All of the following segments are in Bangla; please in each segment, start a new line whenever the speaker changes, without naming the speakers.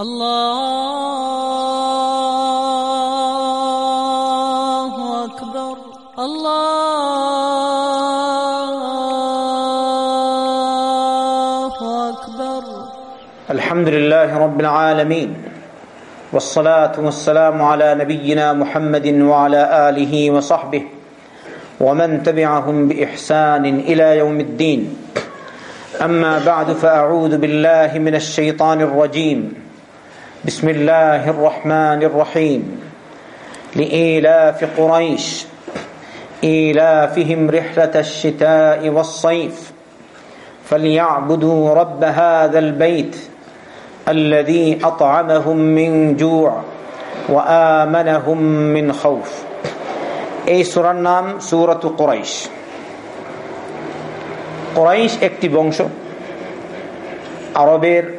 الله أكبر. الله أكبر.
الحمد لله رب العالمين والصلاة والسلام على نبينا محمد وعلى آله وصحبه ومن تبعهم بإحسان إلى يوم الدين. أما بعد فأعوذ بالله من الشيطان الرجيم. بسم الله الرحمن الرحيم لإيلاف قريش إيلافهم رحلة الشتاء والصيف فليعبدوا رب هذا البيت الذي أطعمهم من جوع وآمنهم من خوف এই সুরার নাম সুরত কোরাইশ কোরাইশ একটি বংশ আরবের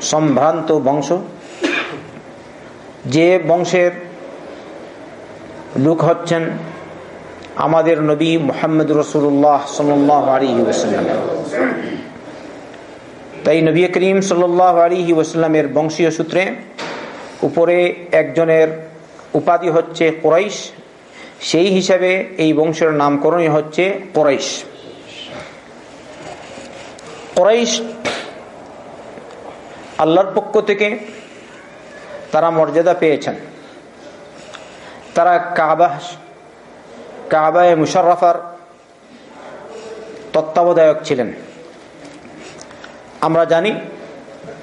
সম্ভ্রান্ত বংশ। যে বংশের লোক হচ্ছেন আমাদের নবী মোহাম্মদ রসুল্লাহ ওসাল্লাম তাই নবী করিম সাল্লাহ আলী ওসাল্লামের বংশীয় সূত্রে উপরে একজনের উপাধি হচ্ছে কোরাইশ। সেই হিসাবে এই বংশের নামকরণই হচ্ছে কোরাইশ। কোরাইশ আল্লাহর পক্ষ থেকে তারা মর্যাদা পেয়েছেন। তারা কাবা, কাবায় মুশারফার তত্ত্বাবধায়ক ছিলেন। আমরা জানি,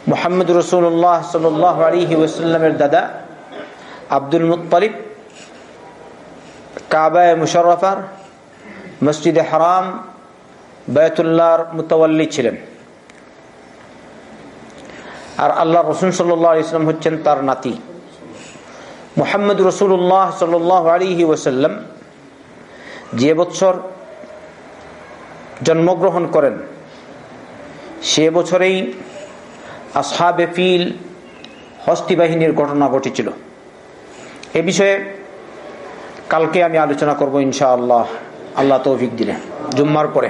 মোহাম্মদ রসুল্লাহ সাল আলী ওসাল্লামের দাদা আব্দুল মুতালিব কাবায় মুশারফার মসজিদে হারাম, বায়তুল্লাহর মুতাল্লি ছিলেন। আর আল্লাহ রসুল সাল্লাহ ইসলাম হচ্ছেন তার নাতি। মোহাম্মদ রসুল্লাহ সাল আলী ওসাল্লাম যে বছর জন্মগ্রহণ করেন, সে বছরেই আসহাবে ফিল হস্তি বাহিনীর ঘটনা ঘটেছিল। এ বিষয়ে কালকে আমি আলোচনা করব ইনশা আল্লাহ আল্লাহ তৌফিক দিলে জুম্মার পরে।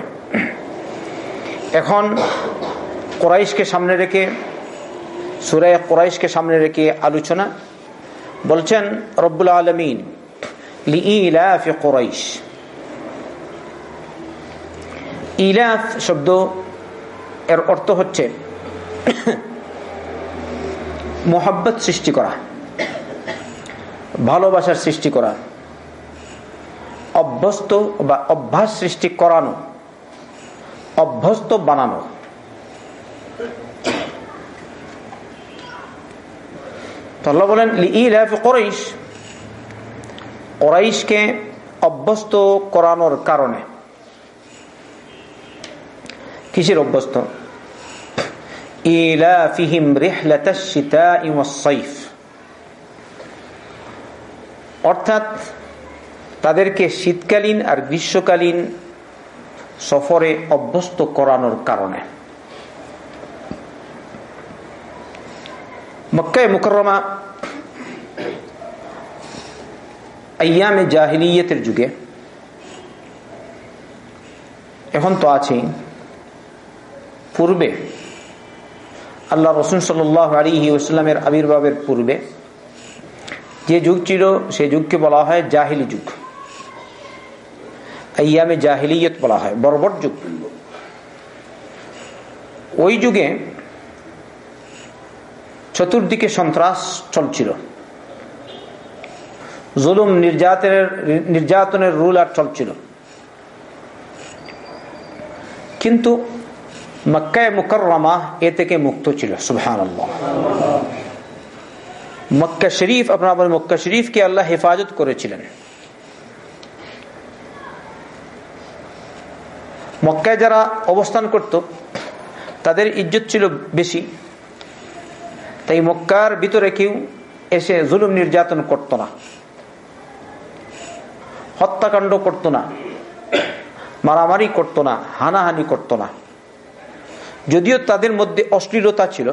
এখন কোরাইশকে সামনে রেখে সুরায় কোরাইশকে সামনে রেখে আলোচনা বলছেন, রব্বুল আলমিন কোরাইশ। ইলাফ শব্দ এর অর্থ হচ্ছে মোহাব্বত সৃষ্টি করা, ভালোবাসার সৃষ্টি করা, অভ্যস্ত বা অভ্যাস সৃষ্টি করানো, অভ্যস্ত বানানো। আল্লাহ বলেন কোরাইশ। কোরাইশকে অভ্যস্ত করানোর কারণে। কিসের অভ্যস্ত? অর্থাৎ তাদেরকে শীতকালীন আর গ্রীষ্মকালীন সফরে অভ্যস্ত করানোর কারণে। মক্কায় মুকরমা আয়ামে জাহিলিয়তের যুগে এখন তো আছেই পূর্বে আল্লাহ রসুন সাল আলী ওসলামের আবির্ভাবের পূর্বে যে যুগ ছিল সে যুগকে বলা হয় জাহিলি যুগ আয়ামে জাহিলিয়ত বলা হয় বর্বর যুগ ওই যুগে চতুর্দিকে সন্ত্রাস চলছিল। জুলুম নির্যাতনের নির্যাতনের রুল আর চলছিল। কিন্তু মক্কায় মুকরমা এ থেকে মুক্ত ছিল সুবহান মক্কা শরীফ, আপনার মক্কা শরীফকে আল্লাহ হেফাজত করেছিলেন। মক্কায় যারা অবস্থান করত, তাদের ইজ্জত ছিল বেশি। তাই মক্কার ভিতরে কেউ এসে জুলুম নির্যাতন করত না। হত্যাকাণ্ড করত না। মারামারি করত না, হানাহানি করত না। যদিও তাদের মধ্যে অশ্লীলতা ছিল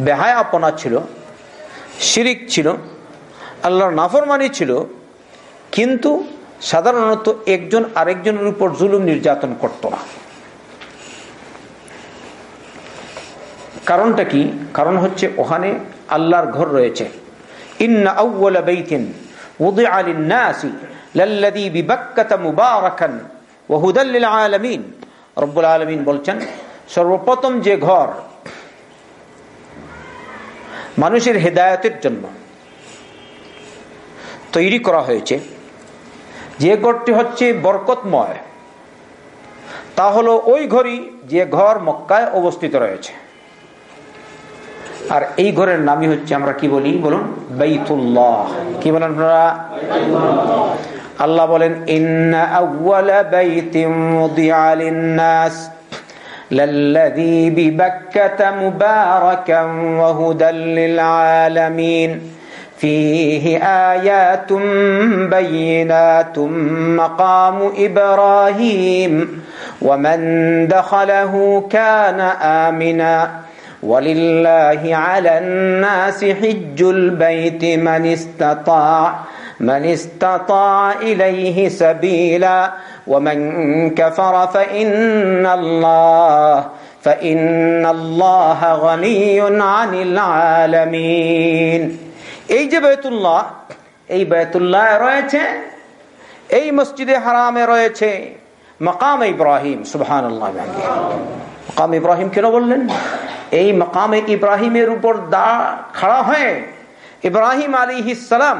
বেহায় আপনা ছিল, শিরিক ছিল, আল্লাহর নাফরমানি ছিল, কিন্তু সাধারণত একজন আরেকজনের উপর জুলুম নির্যাতন করত না। কারণটা কি? কারণ হচ্ছে ওখানে আল্লাহর ঘর রয়েছে। বলছেন, সর্বপ্রথম যে ঘর মানুষের হেদায়তের জন্য তৈরি করা হয়েছে, যে ঘরটি হচ্ছে বরকতময়, তা হলো ওই ঘরই যে ঘর মক্কায় অবস্থিত রয়েছে। আর এই ঘরের নামই হচ্ছে আমরা কি বলি বলুন বাইতুল্লাহ কি বলেন আপনারা আল্লাহ বলেন ইন্না আউওয়ালা বাইতিন মুদিআ লিন-নাস للذي ببكة مباركا وهدى للعالمين فيه آيات بينات مقام إبراهيم ومن دخله كان آمنا ولله على الناس حج البيت من استطاع من استطاع إليه سبيلا ومن كفر فإن الله فإن الله غني عن العالمين এই যে বেতুল্লাহ এই বেতুল্লাহ রয়েছে এই মসজিদে হারামে রয়েছে মকাম ইব্রাহিম সুবহান মকাম ইব্রাহিম কেন বললেন এই মকামে ইব্রাহিমের উপর দা খাড়া হয়ে ইব্রাহিম আলী সালাম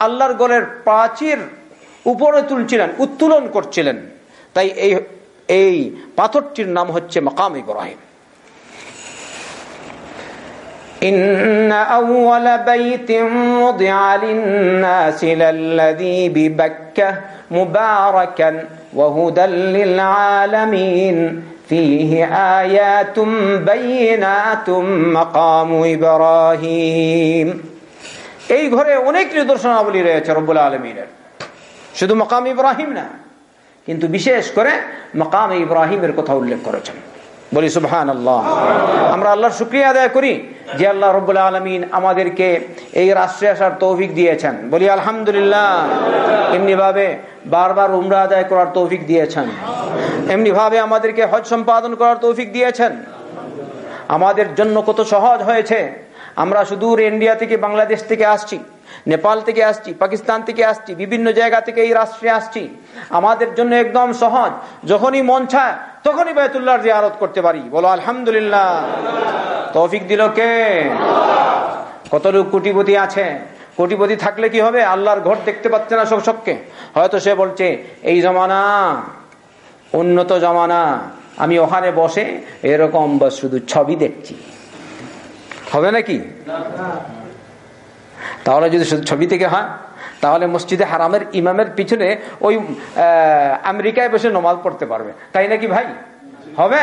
আল্লাহর গলের প্রাচীর উপরে তুলছিলেন উত্তোলন করছিলেন তাই এই এই পাথরটির নাম হচ্ছে মকাম ইব্রাহিম إن أول بيت وضع للناس للذي ببكة مباركا وهدى للعالمين فيه آيات بينات مقام إبراهيم এই ঘরে অনেক নিদর্শনাবলী রয়েছে রব্বুল আলমীর শুধু মকাম ইব্রাহিম না কিন্তু বিশেষ করে মকাম ইব্রাহিমের কথা উল্লেখ করেছেন বলি সুবহান আল্লাহ আমরা আল্লাহর শুক্রিয়া আদায় করি যে আল্লাহ রব্বুল আলমিন আমাদেরকে এই রাষ্ট্রে আসার তৌফিক দিয়েছেন। বলি, আলহামদুলিল্লাহ। এমনি ভাবে বারবার উমরা আদায় করার তৌফিক দিয়েছেন। এমনি ভাবে আমাদেরকে হজ সম্পাদন করার তৌফিক দিয়েছেন। আমাদের জন্য কত সহজ হয়েছে। আমরা সুদূর ইন্ডিয়া থেকে বাংলাদেশ থেকে আসছি। নেপাল থেকে আসছি, পাকিস্তান থেকে আসছি, বিভিন্ন জায়গা থেকে এই রাষ্ট্রে আসছি। আমাদের জন্য একদম সহজ। যখনই মন চায়, তখনই বেতুল্লাহর জিয়ারত করতে পারি। বলো, আলহামদুলিল্লাহ। তৌফিক দিল কে? কত লোক কোটিপতি আছে? কোটিপতি থাকলে কি হবে? আল্লাহর ঘর দেখতে পাচ্ছে না শোককে হয়তো সে বলছে, এই জমানা, উন্নত জমানা, আমি ওখানে বসে এরকম শুধু ছবি দেখছি। হবে নাকি? তাহলে যদি শুধু ছবি থেকে হয়, তাহলে মসজিদে হারামের ইমামের পিছনে ওই আমেরিকায় বসে নমাজ পড়তে পারবে। তাই নাকি ভাই? হবে?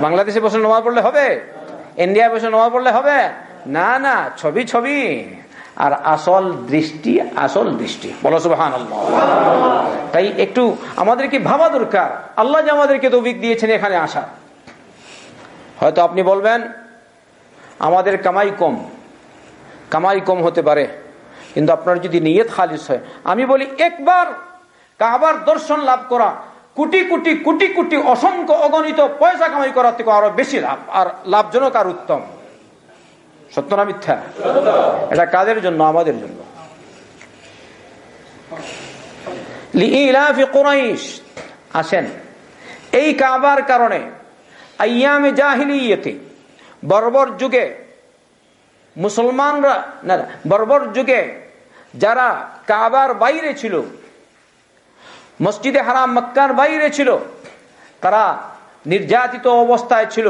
বাংলাদেশে বসে নমাজ পড়লে হবে? ইন্ডিয়ায় বসে নমাজ পড়লে হবে? না না, ছবি ছবি। আর আসল দৃষ্টি আসল দৃষ্টি। বলো তাই একটু আমাদেরকে ভাবা দরকার। আল্লাহ যে আমাদেরকে তৌফিক দিয়েছেন এখানে আসা। হয়তো আপনি বলবেন, আমাদের কামাই কম। কামাই কম হতে পারে। কিন্তু আপনার যদি নিয়ত খালিস হয়, আমি বলি একবার কাবার দর্শন লাভ করা, কোটি কোটি কোটি কোটি অসংখ্য অগণিত পয়সা কামাই করার থেকে আরও বেশি লাভ, আর লাভজনক আর উত্তম। সত্য না মিথ্যা? এটা কাদের জন্য? আমাদের জন্য। আসেন। এই কাবার কারণে আয়ামে জাহিলিয়তে বর্বর যুগে মুসলমানরা, না বর্বর যুগে যারা কাবার বাইরে ছিল, মসজিদে হারাম মক্কার বাইরে ছিল, তারা নির্যাতিত অবস্থায় ছিল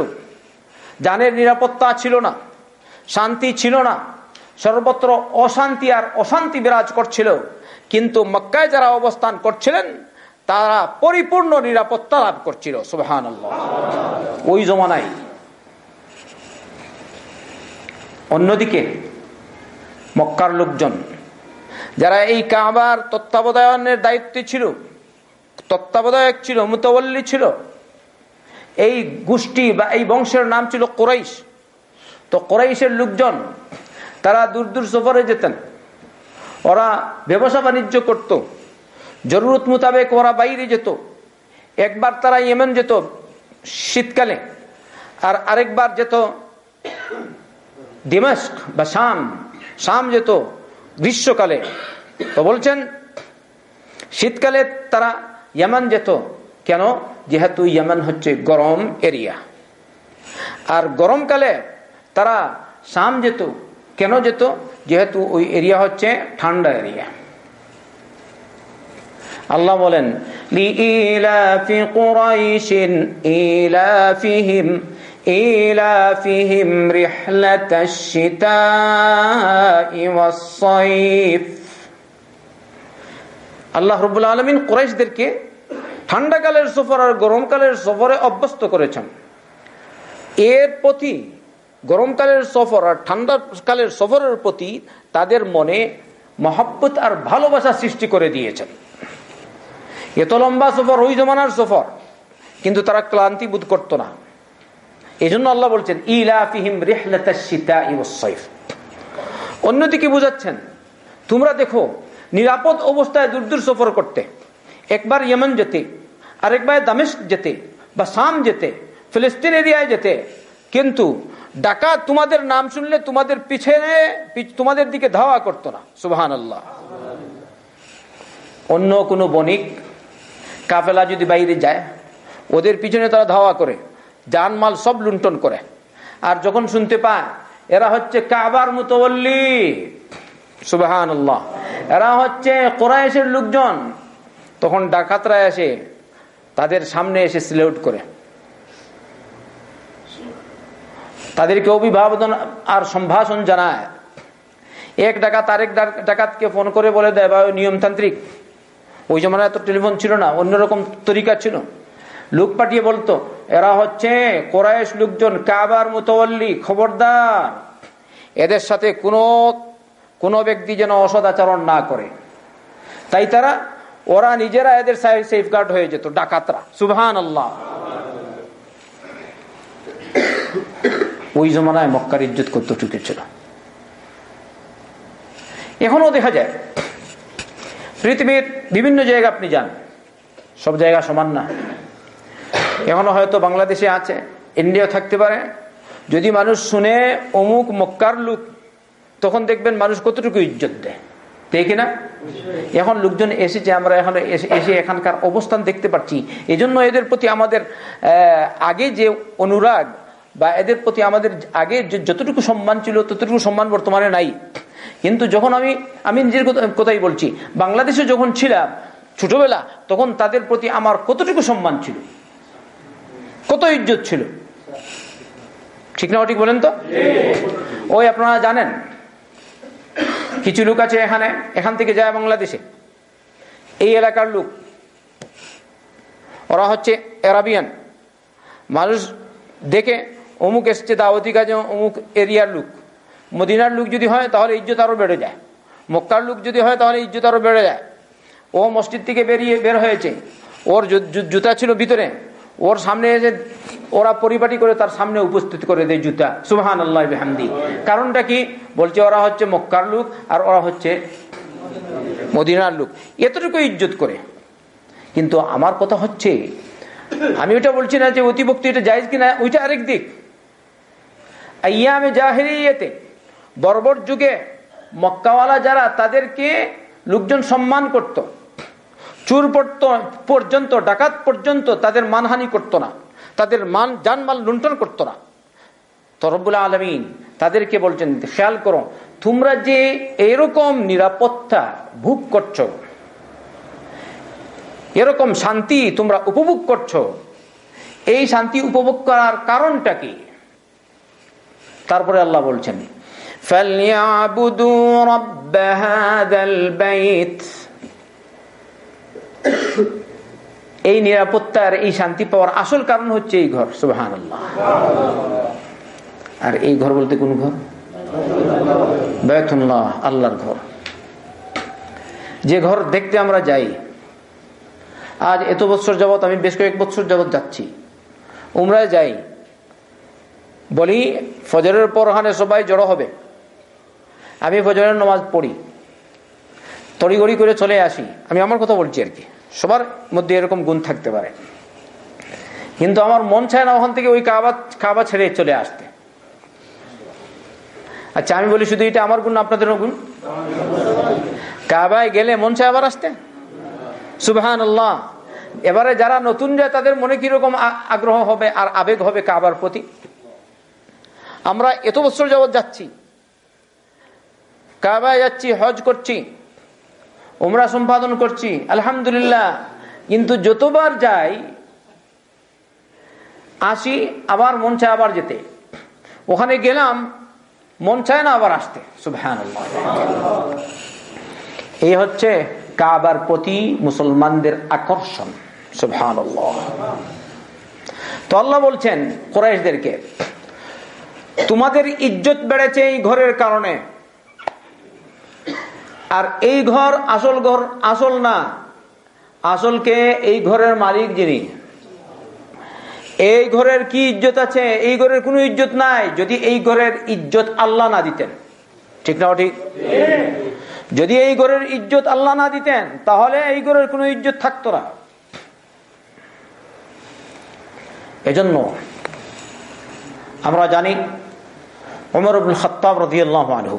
জানের নিরাপত্তা ছিল না, শান্তি ছিল না, সর্বত্র অশান্তি আর অশান্তি বিরাজ করছিল, কিন্তু মক্কায় যারা অবস্থান করছিলেন, তারা পরিপূর্ণ নিরাপত্তা লাভ করছিল সুবাহান ওই জমানায় অন্যদিকে মক্কার লোকজন, যারা এই কাবার তত্ত্বাবধানের দায়িত্বে ছিল, তত্ত্বাবধায়ক ছিল, মুতবল্লি ছিল, এই গোষ্ঠী বা এই বংশের নাম ছিল কোরাইশ। তো কোরাইশের লোকজন, তারা দূর দূর সফরে যেতেন। ওরা ব্যবসা বাণিজ্য করত। জরুরত মোতাবেক ওরা বাইরে যেত। একবার তারা ইয়েমেন যেত শীতকালে, আর আরেকবার যেত দিমাস্ক বা শাম শাম যেত গ্রীষ্মকালে। তো বলছেন, শীতকালে তারা ইয়ামান যেত। কেন? যেহেতু ইয়ামান হচ্ছে গরম এরিয়া। আর গরমকালে তারা শাম যেত। কেন যেত? যেহেতু ওই এরিয়া হচ্ছে ঠান্ডা এরিয়া। আল্লাহ বলেন লিইলাফি কুরাইশিন ইলাফিহিম إيلافهم رحلة الشتاء والصيف আল্লাহ রবুল্লা আলমিন কুরাইশদেরকে ঠান্ডাকালের সফর আর গরমকালের সফরে অভ্যস্ত করেছেন এর প্রতি গরমকালের সফর আর ঠান্ডাকালের সফরের প্রতি তাদের মনে মহাব্বত আর ভালোবাসা সৃষ্টি করে দিয়েছেন এত লম্বা সফর ওই জমানার সফর কিন্তু তারা ক্লান্তি বোধ করত না এই জন্য আল্লাহ বলছেন, ইলাফিহিম রেহলাতা অন্যদিকে বুঝাচ্ছেন, তোমরা দেখো, নিরাপদ অবস্থায় দূর দূর সফর করতে, একবার ইয়েমন যেতে, আরেকবার দামেস্ক যেতে বা সাম যেতে, ফিলিস্তিন এরিয়ায় যেতে, কিন্তু ডাকা তোমাদের নাম শুনলে তোমাদের পিছনে তোমাদের দিকে ধাওয়া করতো না। সুবাহান আল্লাহ অন্য কোনো বণিক, কাফেলা যদি বাইরে যায়, ওদের পিছনে তারা ধাওয়া করে। জানমাল সব লুণ্ঠন করে। আর যখন শুনতে পায়, এরা হচ্ছে কাবার মুতবল্লি সুবাহান এরা হচ্ছে কোরআশের লোকজন। তখন ডাকাতরা এসে তাদের সামনে এসে সিলেউট করে। তাদেরকে অভিভাবন আর সম্ভাষণ জানায়। এক ডাকাত আরেক ডাকাতকে ফোন করে বলে দেয় বা নিয়মতান্ত্রিক। ওই জমানায় তো টেলিফোন ছিল না, অন্যরকম তরিকা ছিল। লোক পাঠিয়ে বলতো, এরা হচ্ছে কোরআশ লোকজন, কাবার মোতল্লি খবরদার। এদের সাথে কোনো কোনো ব্যক্তি যেন অসদ আচরণ না করে। তাই তারা, ওরা নিজেরা এদের সেফগার্ড হয়ে যেত, ডাকাতরা। সুবহান আল্লাহ ওই জমানায় মক্কার ইজ্জত কতটুকু ছিল। এখনও দেখা যায়, পৃথিবীর বিভিন্ন জায়গা আপনি যান, সব জায়গা সমান না। এখনও হয়তো বাংলাদেশে আছে ইন্ডিয়া থাকতে পারে। যদি মানুষ শুনে অমুক মক্কার লোক, তখন দেখবেন মানুষ কতটুকু ইজ্জত দেয়। তাই কিনা? এখন লোকজন এসেছে, আমরা এখন এসে এখানকার অবস্থান দেখতে পাচ্ছি। জন্য এদের প্রতি আমাদের আগে যে অনুরাগ বা এদের প্রতি আমাদের আগে যতটুকু সম্মান ছিল, ততটুকু সম্মান বর্তমানে নাই। কিন্তু যখন আমি আমি নিজের কথাই বলছি, বাংলাদেশে যখন ছিলাম ছোটবেলা, তখন তাদের প্রতি আমার কতটুকু সম্মান ছিল? কত ইজ্জত ছিল? ঠিক না ঠিক বলেন তো? ওই আপনারা জানেন, কিছু লোক আছে এখানে, এখান থেকে যায় বাংলাদেশে। এই এলাকার লোক, ওরা হচ্ছে এরাবিয়ান মানুষ দেখে অমুক এসছে দাওয়াতি কাজে, অমুক এরিয়ার লোক। মদিনার লোক যদি হয়, তাহলে ইজ্জত আরও বেড়ে যায়। মক্কার লোক যদি হয়, তাহলে ইজ্জত আরও বেড়ে যায়। ও মসজিদ থেকে বেরিয়ে বের হয়েছে। ওর জুতা ছিল ভিতরে। ওর সামনে এসে ওরা পরিপাটি করে তার সামনে উপস্থিত করে দেয় জুতা। সুহান আল্লাহ হামদি কারণটা কি? বলছে ওরা হচ্ছে মক্কার লোক আর ওরা হচ্ছে মদিনার লোক। এতটুকু ইজ্জত করে। কিন্তু আমার কথা হচ্ছে, আমি ওটা বলছি না যে অতিভক্তি এটা যাইজ কিনা, ওইটা আরেক দিক। আইয়ামে জাহেরিয়েতে বর্বর যুগে মক্কাওয়ালা যারা তাদেরকে লোকজন সম্মান করত চুর পর্যন্ত, ডাকাত পর্যন্ত তাদের মানহানি করত না। তাদের মান, জানমাল লুণ্ঠন করত না। তরবুল আলমিন তাদেরকে বলছেন, খেয়াল করো, তোমরা যে এরকম নিরাপত্তা ভোগ করছ, এরকম শান্তি তোমরা উপভোগ করছ, এই শান্তি উপভোগ করার কারণটা কি? তারপরে আল্লাহ বলছেন ফালিয়াবুদু রব্ব এই নিরাপত্তার এই শান্তি পাওয়ার আসল কারণ হচ্ছে এই ঘর সুবাহান আর এই ঘর বলতে কোন ঘর? আল্লাহর ঘর। যে ঘর দেখতে আমরা যাই, আজ এত বছর যাবৎ, আমি বেশ কয়েক বছর যাবৎ যাচ্ছি। উমরায় যাই, বলি, ফজরের পর ওখানে সবাই জড়ো হবে। আমি ফজরের নমাজ পড়ি। তড়িগড়ি করে চলে আসি। আমি আমার কথা বলছি আর কি। সবার মধ্যে এরকম গুণ থাকতে পারে। কিন্তু আমার মন চায় না ওখান থেকে ওই কাবা কাবা ছেড়ে চলে আসতে। আচ্ছা আমি বলি শুধু এটা আমার গুণ আপনাদের গুণ? কাবায় গেলে মন চায় আবার আসতে? সুবহান এবারে যারা নতুন যায়, তাদের মনে কীরকম আগ্রহ হবে আর আবেগ হবে কাবার প্রতি? আমরা এত বছর যাবৎ যাচ্ছি। কাবায় যাচ্ছি, হজ করছি। ওমরা সম্পাদন করছি, আলহামদুলিল্লাহ। কিন্তু যতবার যাই, আসি, আবার মন চায় আবার যেতে। ওখানে গেলাম, মন চায় না আবার আসতে। এই হচ্ছে কাবার প্রতি মুসলমানদের আকর্ষণ। সুবহান তো আল্লাহ বলছেন, কোরাইশদেরকে, তোমাদের ইজ্জত বেড়েছে এই ঘরের কারণে। আর এই ঘর আসল ঘর আসল না। আসলকে এই ঘরের মালিক যিনি। এই ঘরের কি ইজ্জত আছে? এই ঘরের কোনো ইজ্জত নাই। যদি এই ঘরের ইজ্জত আল্লাহ না দিতেন। ঠিক না ঠিক? যদি এই ঘরের ইজ্জত আল্লাহ না দিতেন, তাহলে এই ঘরের কোনো ইজ্জত থাকতো না। এজন্য আমরা জানি ওমর আব্দুল খত্তাব রদি আল্লাহ আনহু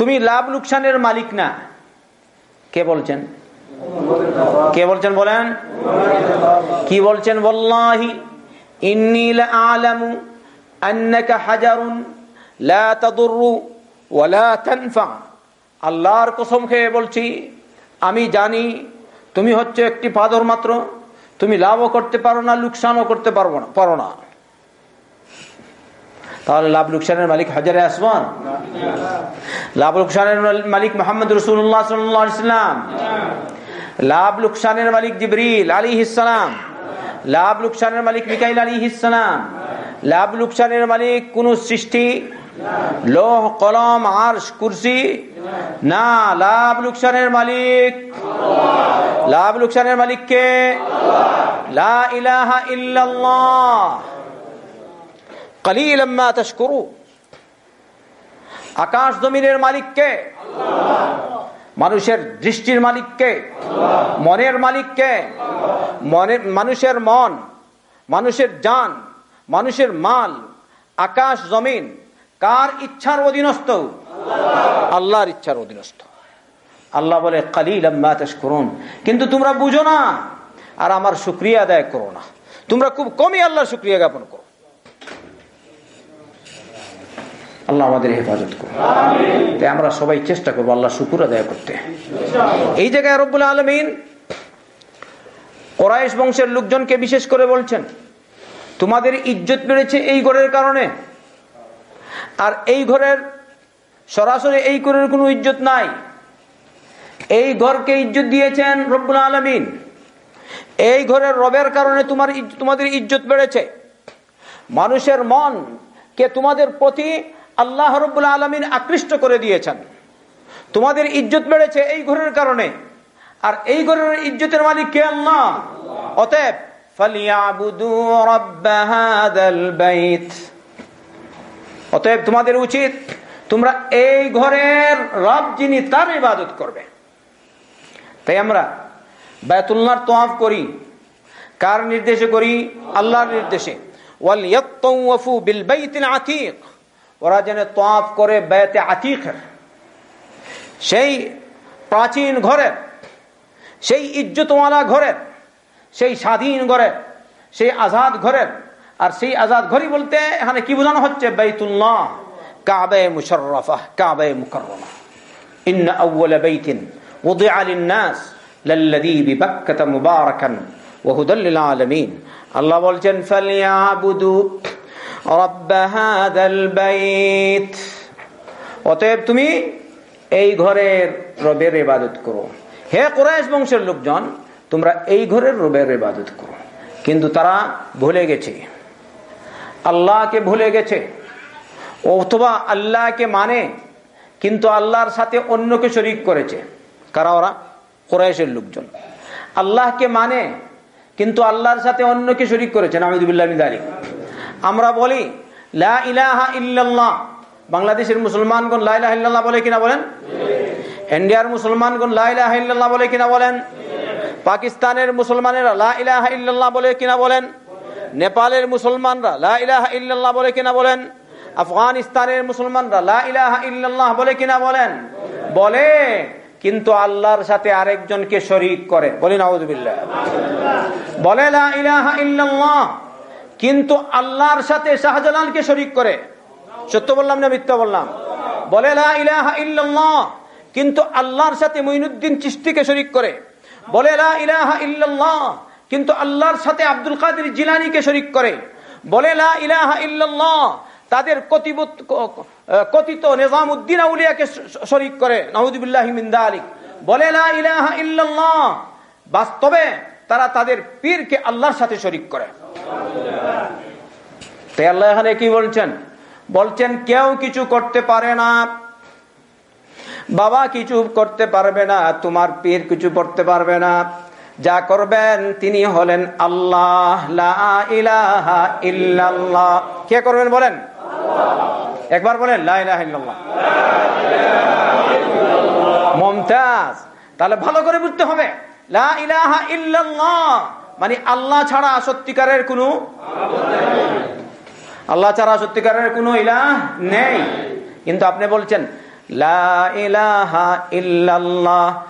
তুমি লাভ লোকসানের মালিক না। কে বলছেন? কে বলছেন বলেন? কি বলছেন? হাজারুন আল্লাহর কসম খেয়ে বলছি, আমি জানি তুমি হচ্ছে একটি পাথর মাত্র, তুমি লাভও করতে পারো না লোকসানও করতে পারব না, পারো না। তাহলে লাভ লোকসানের মালিক হাজারে আসবান লাভ লোকসানের মালিক মোহাম্মদ রসুল্লাহ লাভ লোকসানের মালিক জিবরিল আলী ইসালাম লাভ লোকসানের মালিক মিকাইল আলী ইসালাম লাভ লোকসানের মালিক কোন সৃষ্টি, লোহ, কলম আর কুরসি, না। লাভ লোকসানের মালিক লাভ লোকসানের মালিক কে? লা ইলাহা ইল্লাল্লাহ। কলিলাম্মা তশকুরু আকাশ জমিনের মালিককে, মানুষের দৃষ্টির মালিককে, মনের মালিককে, মনের, মানুষের মন, মানুষের জান, মানুষের মাল, আকাশ জমিন, কার ইচ্ছার অধীনস্থ? আল্লাহর ইচ্ছার অধীনস্থ। আল্লাহ বলে, কালিল করুন কিন্তু তোমরা বুঝো না, আর আমার শুক্রিয়া আদায় করো না। তোমরা খুব কমই আল্লাহর শুক্রিয়া জ্ঞাপন করো। আল্লাহ আমাদের হেফাজত করুন। তাই আমরা সবাই চেষ্টা করব আল্লাহ শুকুর আদায় করতে। এই জায়গায় রব্বুল আলমিন ওরাইশ বংশের লোকজনকে বিশেষ করে বলছেন, তোমাদের ইজ্জত বেড়েছে এই ঘরের কারণে। আর এই ঘরের, সরাসরি এই ঘরের কোনো ইজ্জত নাই। এই ঘরকে ইজ্জত দিয়েছেন রব্বুল আলমিন। এই ঘরের রবের কারণে তোমার তোমাদের ইজ্জত বেড়েছে। মানুষের মন কে তোমাদের প্রতি আল্লাহ রব্বুল আলমিন আকৃষ্ট করে দিয়েছেন। তোমাদের ইজ্জত বেড়েছে এই ঘরের কারণে। আর এই ঘরের ইজ্জতের মালিক কে আল্লাহ? অতএব অতএব তোমাদের উচিত, তোমরা এই ঘরের রব যিনি তার ইবাদত করবে। তাই আমরা বায়তুল্লাহর তোয়াফ করি। কার নির্দেশে করি? আল্লাহর নির্দেশে। ওয়াল ইয়াত্তাওয়াফু বিল বাইতিল আতীক। ওরা যেন তোয়াফ করে বেতে আতিকের সেই প্রাচীন ঘরের সেই ইজ্জতওয়ালা ঘরের সেই স্বাধীন ঘরের সেই আজাদ ঘরের আর সেই আজাদ ঘরই বলতে এখানে কি বোঝানো হচ্ছে বাইতুল্লাহ কাবে মুশরফা কাবে মুকররমা ইন্ন আউয়াল বাইতিন وضع للناس للذي ببكة مباركا وهدى للعالمين الله বলছেন فليعبدوا رب هذا البيت অতএব তুমি এই ঘরের রবের ইবাদত করো। হে কোরআশ বংশের লোকজন, তোমরা এই ঘরের রবের ইবাদত করো। কিন্তু তারা ভুলে গেছে। আল্লাহকে ভুলে গেছে। অথবা আল্লাহকে মানে কিন্তু আল্লাহর সাথে অন্যকে শরিক করেছে। কারা ওরা? কোরআশের লোকজন। আল্লাহকে মানে কিন্তু আল্লাহর সাথে অন্যকে শরিক করেছে। নামিদুল্লাহ আমরা বলি, লা ইলাহা ইল্লাল্লাহ। বাংলাদেশের মুসলমানগণ লা ইলাহা বলে কিনা বলেন? ইন্ডিয়ার মুসলমানগণ লা ইলাহা বলে কিনা বলেন? পাকিস্তানের মুসলমানেরা লা ইলাহা বলে কিনা বলেন? নেপালের মুসলমানরা লা ইলাহা বলে কিনা বলেন? আফগানিস্তানের মুসলমানরা লা ইলাহা ইল্লাল্লাহ বলে কিনা বলেন? বলে, কিন্তু আল্লাহর সাথে আরেকজনকে শরিক করে। বলি নাউজুবিল্লাহ বলে, লা ইলাহা কিন্তু আল্লাহর সাথে শাহজালালকে শরিক করে। সত্য বললাম না মিথ্যা বললাম? বলে কিন্তু আল্লাহর সাথে মঈনুদ্দিন চিস্তিকে শরিক করে। বলে ইলাহা ইল্লাল্লাহ। কিন্তু আল্লাহর সাথে আব্দুল কাদের জিলানিকে শরিক করে। বলে ইলাহা ইল্লাল্লাহ। তাদের কথিত নিজাম আউলিয়াকে শরিক করে। নাহুদুবিল্লাহ মিন্দা আলিক বলে ইলাহা ইল্লাল্লাহ। বাস্তবে তারা তাদের পীরকে আল্লাহর সাথে শরিক করে। তাই আল্লাহ এখানে কি বলছেন? বলছেন, কেউ কিছু করতে পারে না, বাবা কিছু করতে পারবে না, তোমার পীর কিছু করতে পারবে না। যা করবেন তিনি হলেন আল্লাহ ইল্লাল্লাহ। কে করবেন বলেন? একবার বলেন মমতাজ, তাহলে ভালো করে বুঝতে হবে, লা ইলাহা ইল্লাল্লাহ। মানে আল্লাহ ছাড়া সত্যিকারের কোনো আল্লাহ ছাড়া সত্যিকারের কোনো ইলাহ নেই। কিন্তু আপনি বলছেন, লা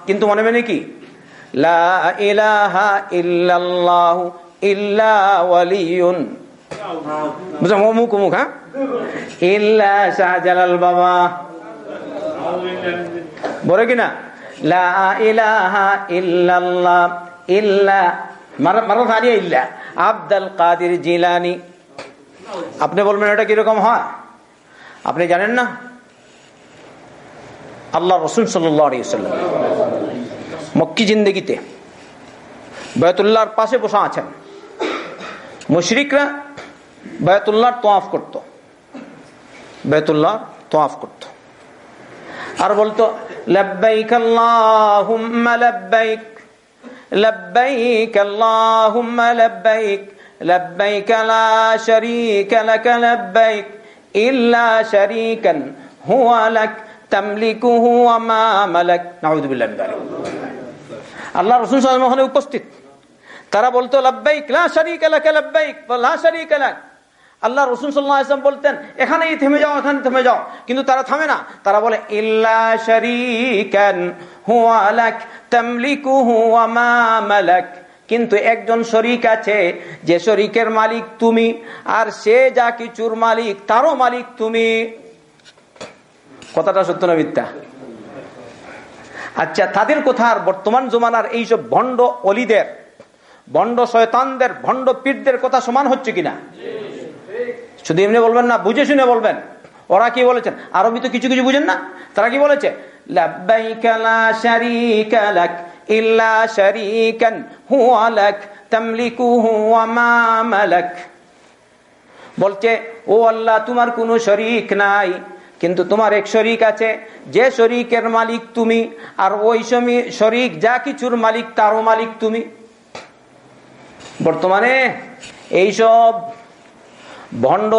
কিন্তু মনে মনে কি? লা ইল্লা অমুক অমুক হ্যাঁ? শাহজালাল বলে কিনা লা মারা মারা ইল্লা। আব্দুল কাদির জিলানি। আপনি বলবেন, এটা কীরকম হয়? আপনি জানেন না? আল্লাহ রসুল সাল্লাম মক্কি জিন্দগিতে বয়তুল্লাহর পাশে বসা আছেন। মুশরিকরা বয়তুল্লাহর তোয়াফ করত। বেতুল্লাহর তোয়াফ করত। আর বলতো, লব্বাইক আল্লাহুম্মা লব্বাইক। লব্বাইক আল্লাহুম্মা লব্বাইক لبيك لا شريك لك لبيك إلا شريكا هو لك تملكه وما ملك نعوذ بالله من ذلك আল্লাহ রসুল ওখানে উপস্থিত তারা বলতো লব্বাইক লা শরীক লাক লব্বাইক লা শরীক লাক আল্লাহ রসুল সাল্লাম বলতেন, এখানেই থেমে যাও এখানে থেমে যাও। কিন্তু তারা থামে না। তারা বলে, ইল্লা শরীকান হুয়া লাক, তামলিকুহু ওয়া মালাক। কিন্তু একজন শরিক আছে, যে শরিকের মালিক তুমি, আর সে যা কিছুর মালিক, তারও মালিক তুমি। কথাটা সত্য না মিথ্যা? আচ্ছা তাদের কথার বর্তমান জমানার এইসব ভণ্ড অলিদের, ভণ্ড শয়তানদের, ভণ্ড পীরদের কথা সমান হচ্ছে কিনা? শুধু এমনি বলবেন না, বুঝে শুনে বলবেন। ওরা কি বলেছেন? আরবি তো কিছু কিছু বুঝেন না। তারা কি বলেছে? ইল্লা শারীকান হুয়া লাক, তামলিকুহু ওয়া মা মালাক। বলছে, ও আল্লাহ, তোমার কোনো শরীক নাই, কিন্তু তোমার এক শরিক আছে। যে শরিকের মালিক তুমি, আর ওই সময় শরিক যা কিছুর মালিক, তারও মালিক তুমি। বর্তমানে এইসব ভণ্ড,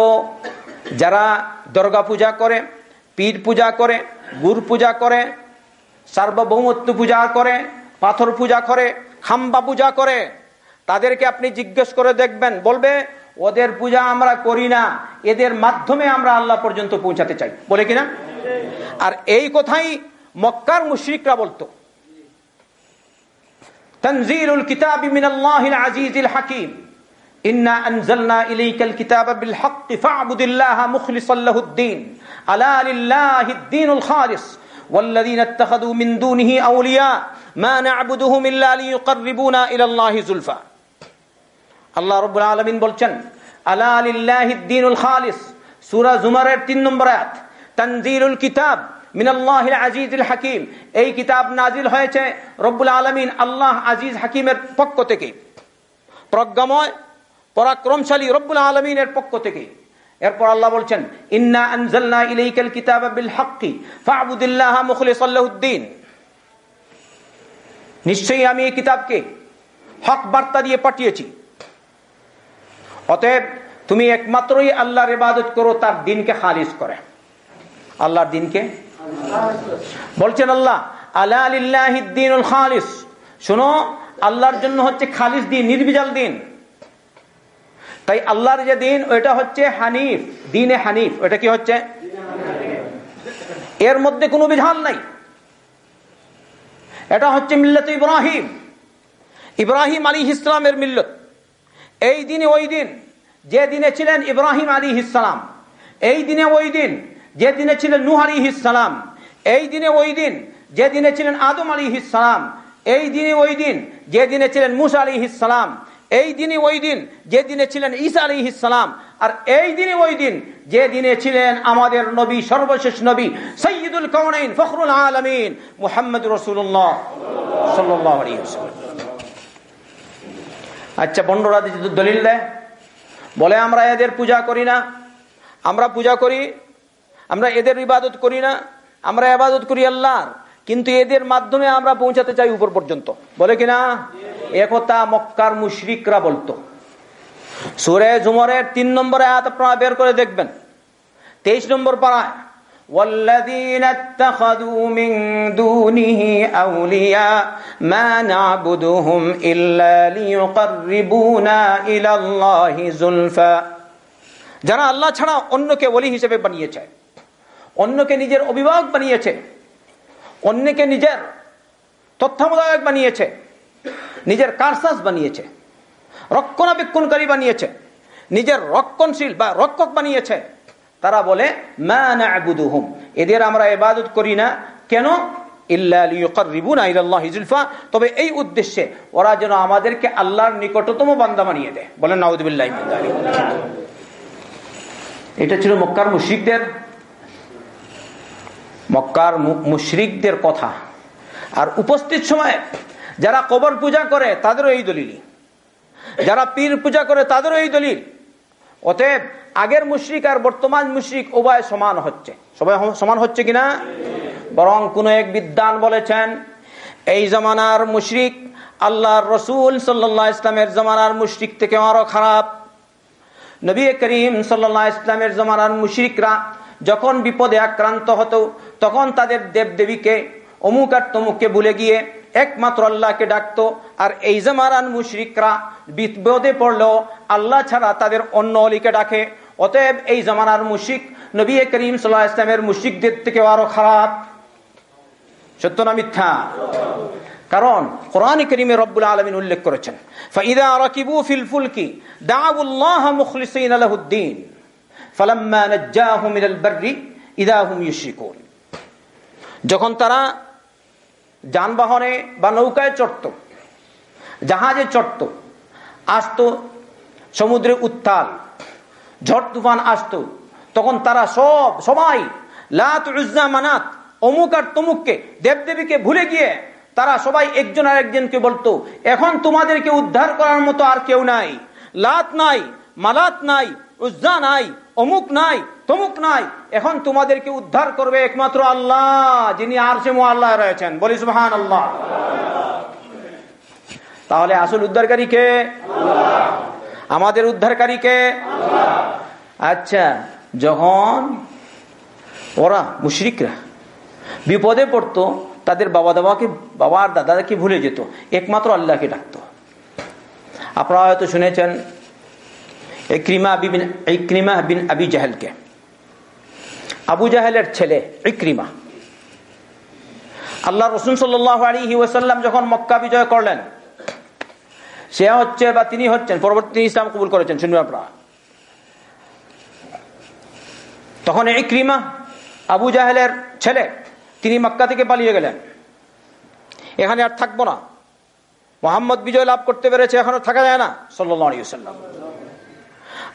যারা দুর্গা পূজা করে, পীর পূজা করে, গুর পূজা করে, সার্বভৌমত্ব পূজা করে, পাথর পূজা করে, খাম্বা পূজা করে, তাদেরকে আপনি জিজ্ঞেস করে দেখবেন, বলবে, ওদের পূজা আমরা করি না, এদের মাধ্যমে আমরা আল্লাহ পর্যন্ত পৌঁছাতে চাই। বলে কিনা? আর এই কথাই মক্কার মুশ্রিকরা বলতো। তনজিলুল কিতাব আজিজিল হাকিম। إنا أنزلنا إليك الكتاب بالحق فاعبد الله مخلصا له الدين ألا لله الدين الخالص والذين اتخذوا من دونه أولياء ما نعبدهم إلا ليقربونا إلى الله زلفى আল্লাহ রব্বুল আলমিন বলছেন আল্লাহ আলিল্লাহিদ্দিনুল খালিস সুরা জুমারের তিন নম্বর আয়াত তানজিলুল কিতাব মিনাল্লাহ আজিজুল হাকিম এই কিতাব নাজিল হয়েছে রব্বুল আলমিন আল্লাহ আজিজ হাকিমের পক্ষ থেকে প্রজ্ঞাময় পরাক্রমশালী রব্বুল আলমিনের পক্ষ থেকে। এরপর আল্লাহ বলছেন, ইন্না আনজালনা ইলাইকাল কিতাবা বিল হাক্কি ফা'বুদিল্লাহা মুখলিসাল্লাহুদ্দিন নিশ্চয়ই আমি এই কিতাবকে হক বার্তা দিয়ে পাঠিয়েছি। অতএব তুমি একমাত্রই আল্লাহর ইবাদত করো, তার দিনকে খালিজ করে। আল্লাহর দিনকে বলছেন আল্লাহ আল্লাহ খালিস। শোনো, আল্লাহর জন্য হচ্ছে খালিস দিন, নির্বিজাল দিন। তাই আল্লাহর যে দিন, ওইটা হচ্ছে হানিফ। দিনে হানিফ। ওটা কি হচ্ছে? এর মধ্যে কোনো বিধান নাই। এটা হচ্ছে মিল্লত ইব্রাহিম। ইব্রাহিম আলী ইসলামের মিল্লত। এই দিনে ওই দিন যে দিনে ছিলেন ইব্রাহিম আলী ইসলাম, এই দিনে ওই দিন যে দিনে ছিলেন নুহ আলী ইসলাম, এই দিনে ওই দিন যে দিনে ছিলেন আদম আলী ইসলাম, এই দিনে ওই দিন যে দিনে ছিলেন মুসা আলী ইসলাম এই দিনে ওই দিন, যে দিনে ছিলেন ঈসা আলী ইসলাম আর এই দিনে ওই দিন, যে দিনে ছিলেন আমাদের নবী, সর্বশেষ নবী সৈয়দুল কৌনাইন ফখরুল আলমিন, মুহাম্মদ রসুল্লাহ সাল্লাহ আচ্ছা বন্ডরা দলিল দেয়? বলে, আমরা এদের পূজা করি না, আমরা পূজা করি, আমরা এদের ইবাদত করি না, আমরা ইবাদত করি আল্লাহর, কিন্তু এদের মাধ্যমে আমরা পৌঁছাতে চাই উপর পর্যন্ত। বলে কিনা একথা মক্কার মুশরিকরা বলতো সুরে জুমরের তিন নম্বরে আয়াত আপনারা বের করে দেখবেন তেইশ নম্বর পাড়ায় والذين اتخذوا من دونه أولياء ما نعبدهم إلا ليقربونا إلى الله زلفى যারা আল্লাহ ছাড়া অন্যকে ওলি হিসেবে বানিয়েছে অন্যকে নিজের অভিভাবক বানিয়েছে অন্যকে নিজের তত্ত্বাবধায়ক বানিয়েছে নিজের কারসাস বানিয়েছে, রক্ষণাবেক্ষণকারী বানিয়েছে, নিজের রক্ষণশীল বা রক্ষক বানিয়েছে। তারা বলে এদের আমরা করি না। কেন? তবে এই উদ্দেশ্যে ওরা যেন আমাদেরকে আল্লাহর নিকটতম বান্দা বানিয়ে দেয়। বলেন নাউদ্দিল্লাহ এটা ছিল মক্কার মুশ্রিকদের, মক্কার মুশরিকদের কথা। আর উপস্থিত সময় যারা কবর পূজা করে, তাদেরও এই দলিল। যারা পীর পূজা করে, তাদেরও এই দলিল। অতএব, আগের মুশ্রিক আর বর্তমান মুশ্রিক উভয় সমান হচ্ছে। সবাই সমান হচ্ছে কিনা? বরং কোন এক বিদ্যান বলেছেন, এই জমানার মুশরিক আল্লাহর রসুল সাল্লাহ ইসলামের জমানার মুশরিক থেকে আরও খারাপ। নবী করিম সাল্লাহ ইসলামের জমানার মুশরিকরা যখন বিপদে আক্রান্ত হতো, তখন তাদের দেবদেবীকে অমুক আর তমুককে ভুলে গিয়ে একমাত্র আল্লাহকে ডাকতো, আর এই জামারান মুশরিকরা বিপদে পড়লেও আল্লাহ ছাড়া তাদের অন্য অলিকে ডাকে। অতএব এই জামানার মুশিক নবী করিম সাল্লাহ ইসলামের মুশিকদের থেকে আরও খারাপ। সত্য না মিথ্যা? কারণ কোরআন করিমে রব্বুল আলমিন উল্লেখ করেছেন যখন তারা যানবাহনে বা নৌকায় চড়ত, জাহাজে চড়ত, আসত সমুদ্রে উত্তাল, ঝড় তুফান আসত, তখন তারা সব, সবাই লাত মানাত, অমুক আর তমুককে, দেবদেবীকে ভুলে গিয়ে তারা সবাই একজন আর একজনকে বলতো, এখন তোমাদেরকে উদ্ধার করার মতো আর কেউ নাই, লাত নাই, মালাত নাই, উজ্জা নাই অমুক নাই তমুক নাই। এখন তোমাদেরকে উদ্ধার করবে একমাত্র আল্লাহ যিনি আর সে আল্লাহ রয়েছেন। বলি সুহান আল্লাহ তাহলে আসল উদ্ধারকারী কে? আমাদের উদ্ধারকারী কে? আচ্ছা যখন ওরা মুশরিকরা বিপদে পড়তো তাদের বাবা দাবাকে বাবা আর দাদাকে ভুলে যেত। একমাত্র আল্লাহকে ডাকতো। আপনারা হয়তো শুনেছেন আবি জাহেলের ছেলে ইক্রিমা। আল্লাহ যখন মক্কা বিজয় করলেন, সে হচ্ছে বা তিনি হচ্ছেন পরবর্তী ইসলাম কবুল করেছেন শুনবেন আপনারা। তখন ইক্রিমা আবু জাহেলের ছেলে, তিনি মক্কা থেকে পালিয়ে গেলেন। এখানে আর থাকব না। মোহাম্মদ বিজয় লাভ করতে পেরেছে, এখনও থাকা যায় না সাল্লাম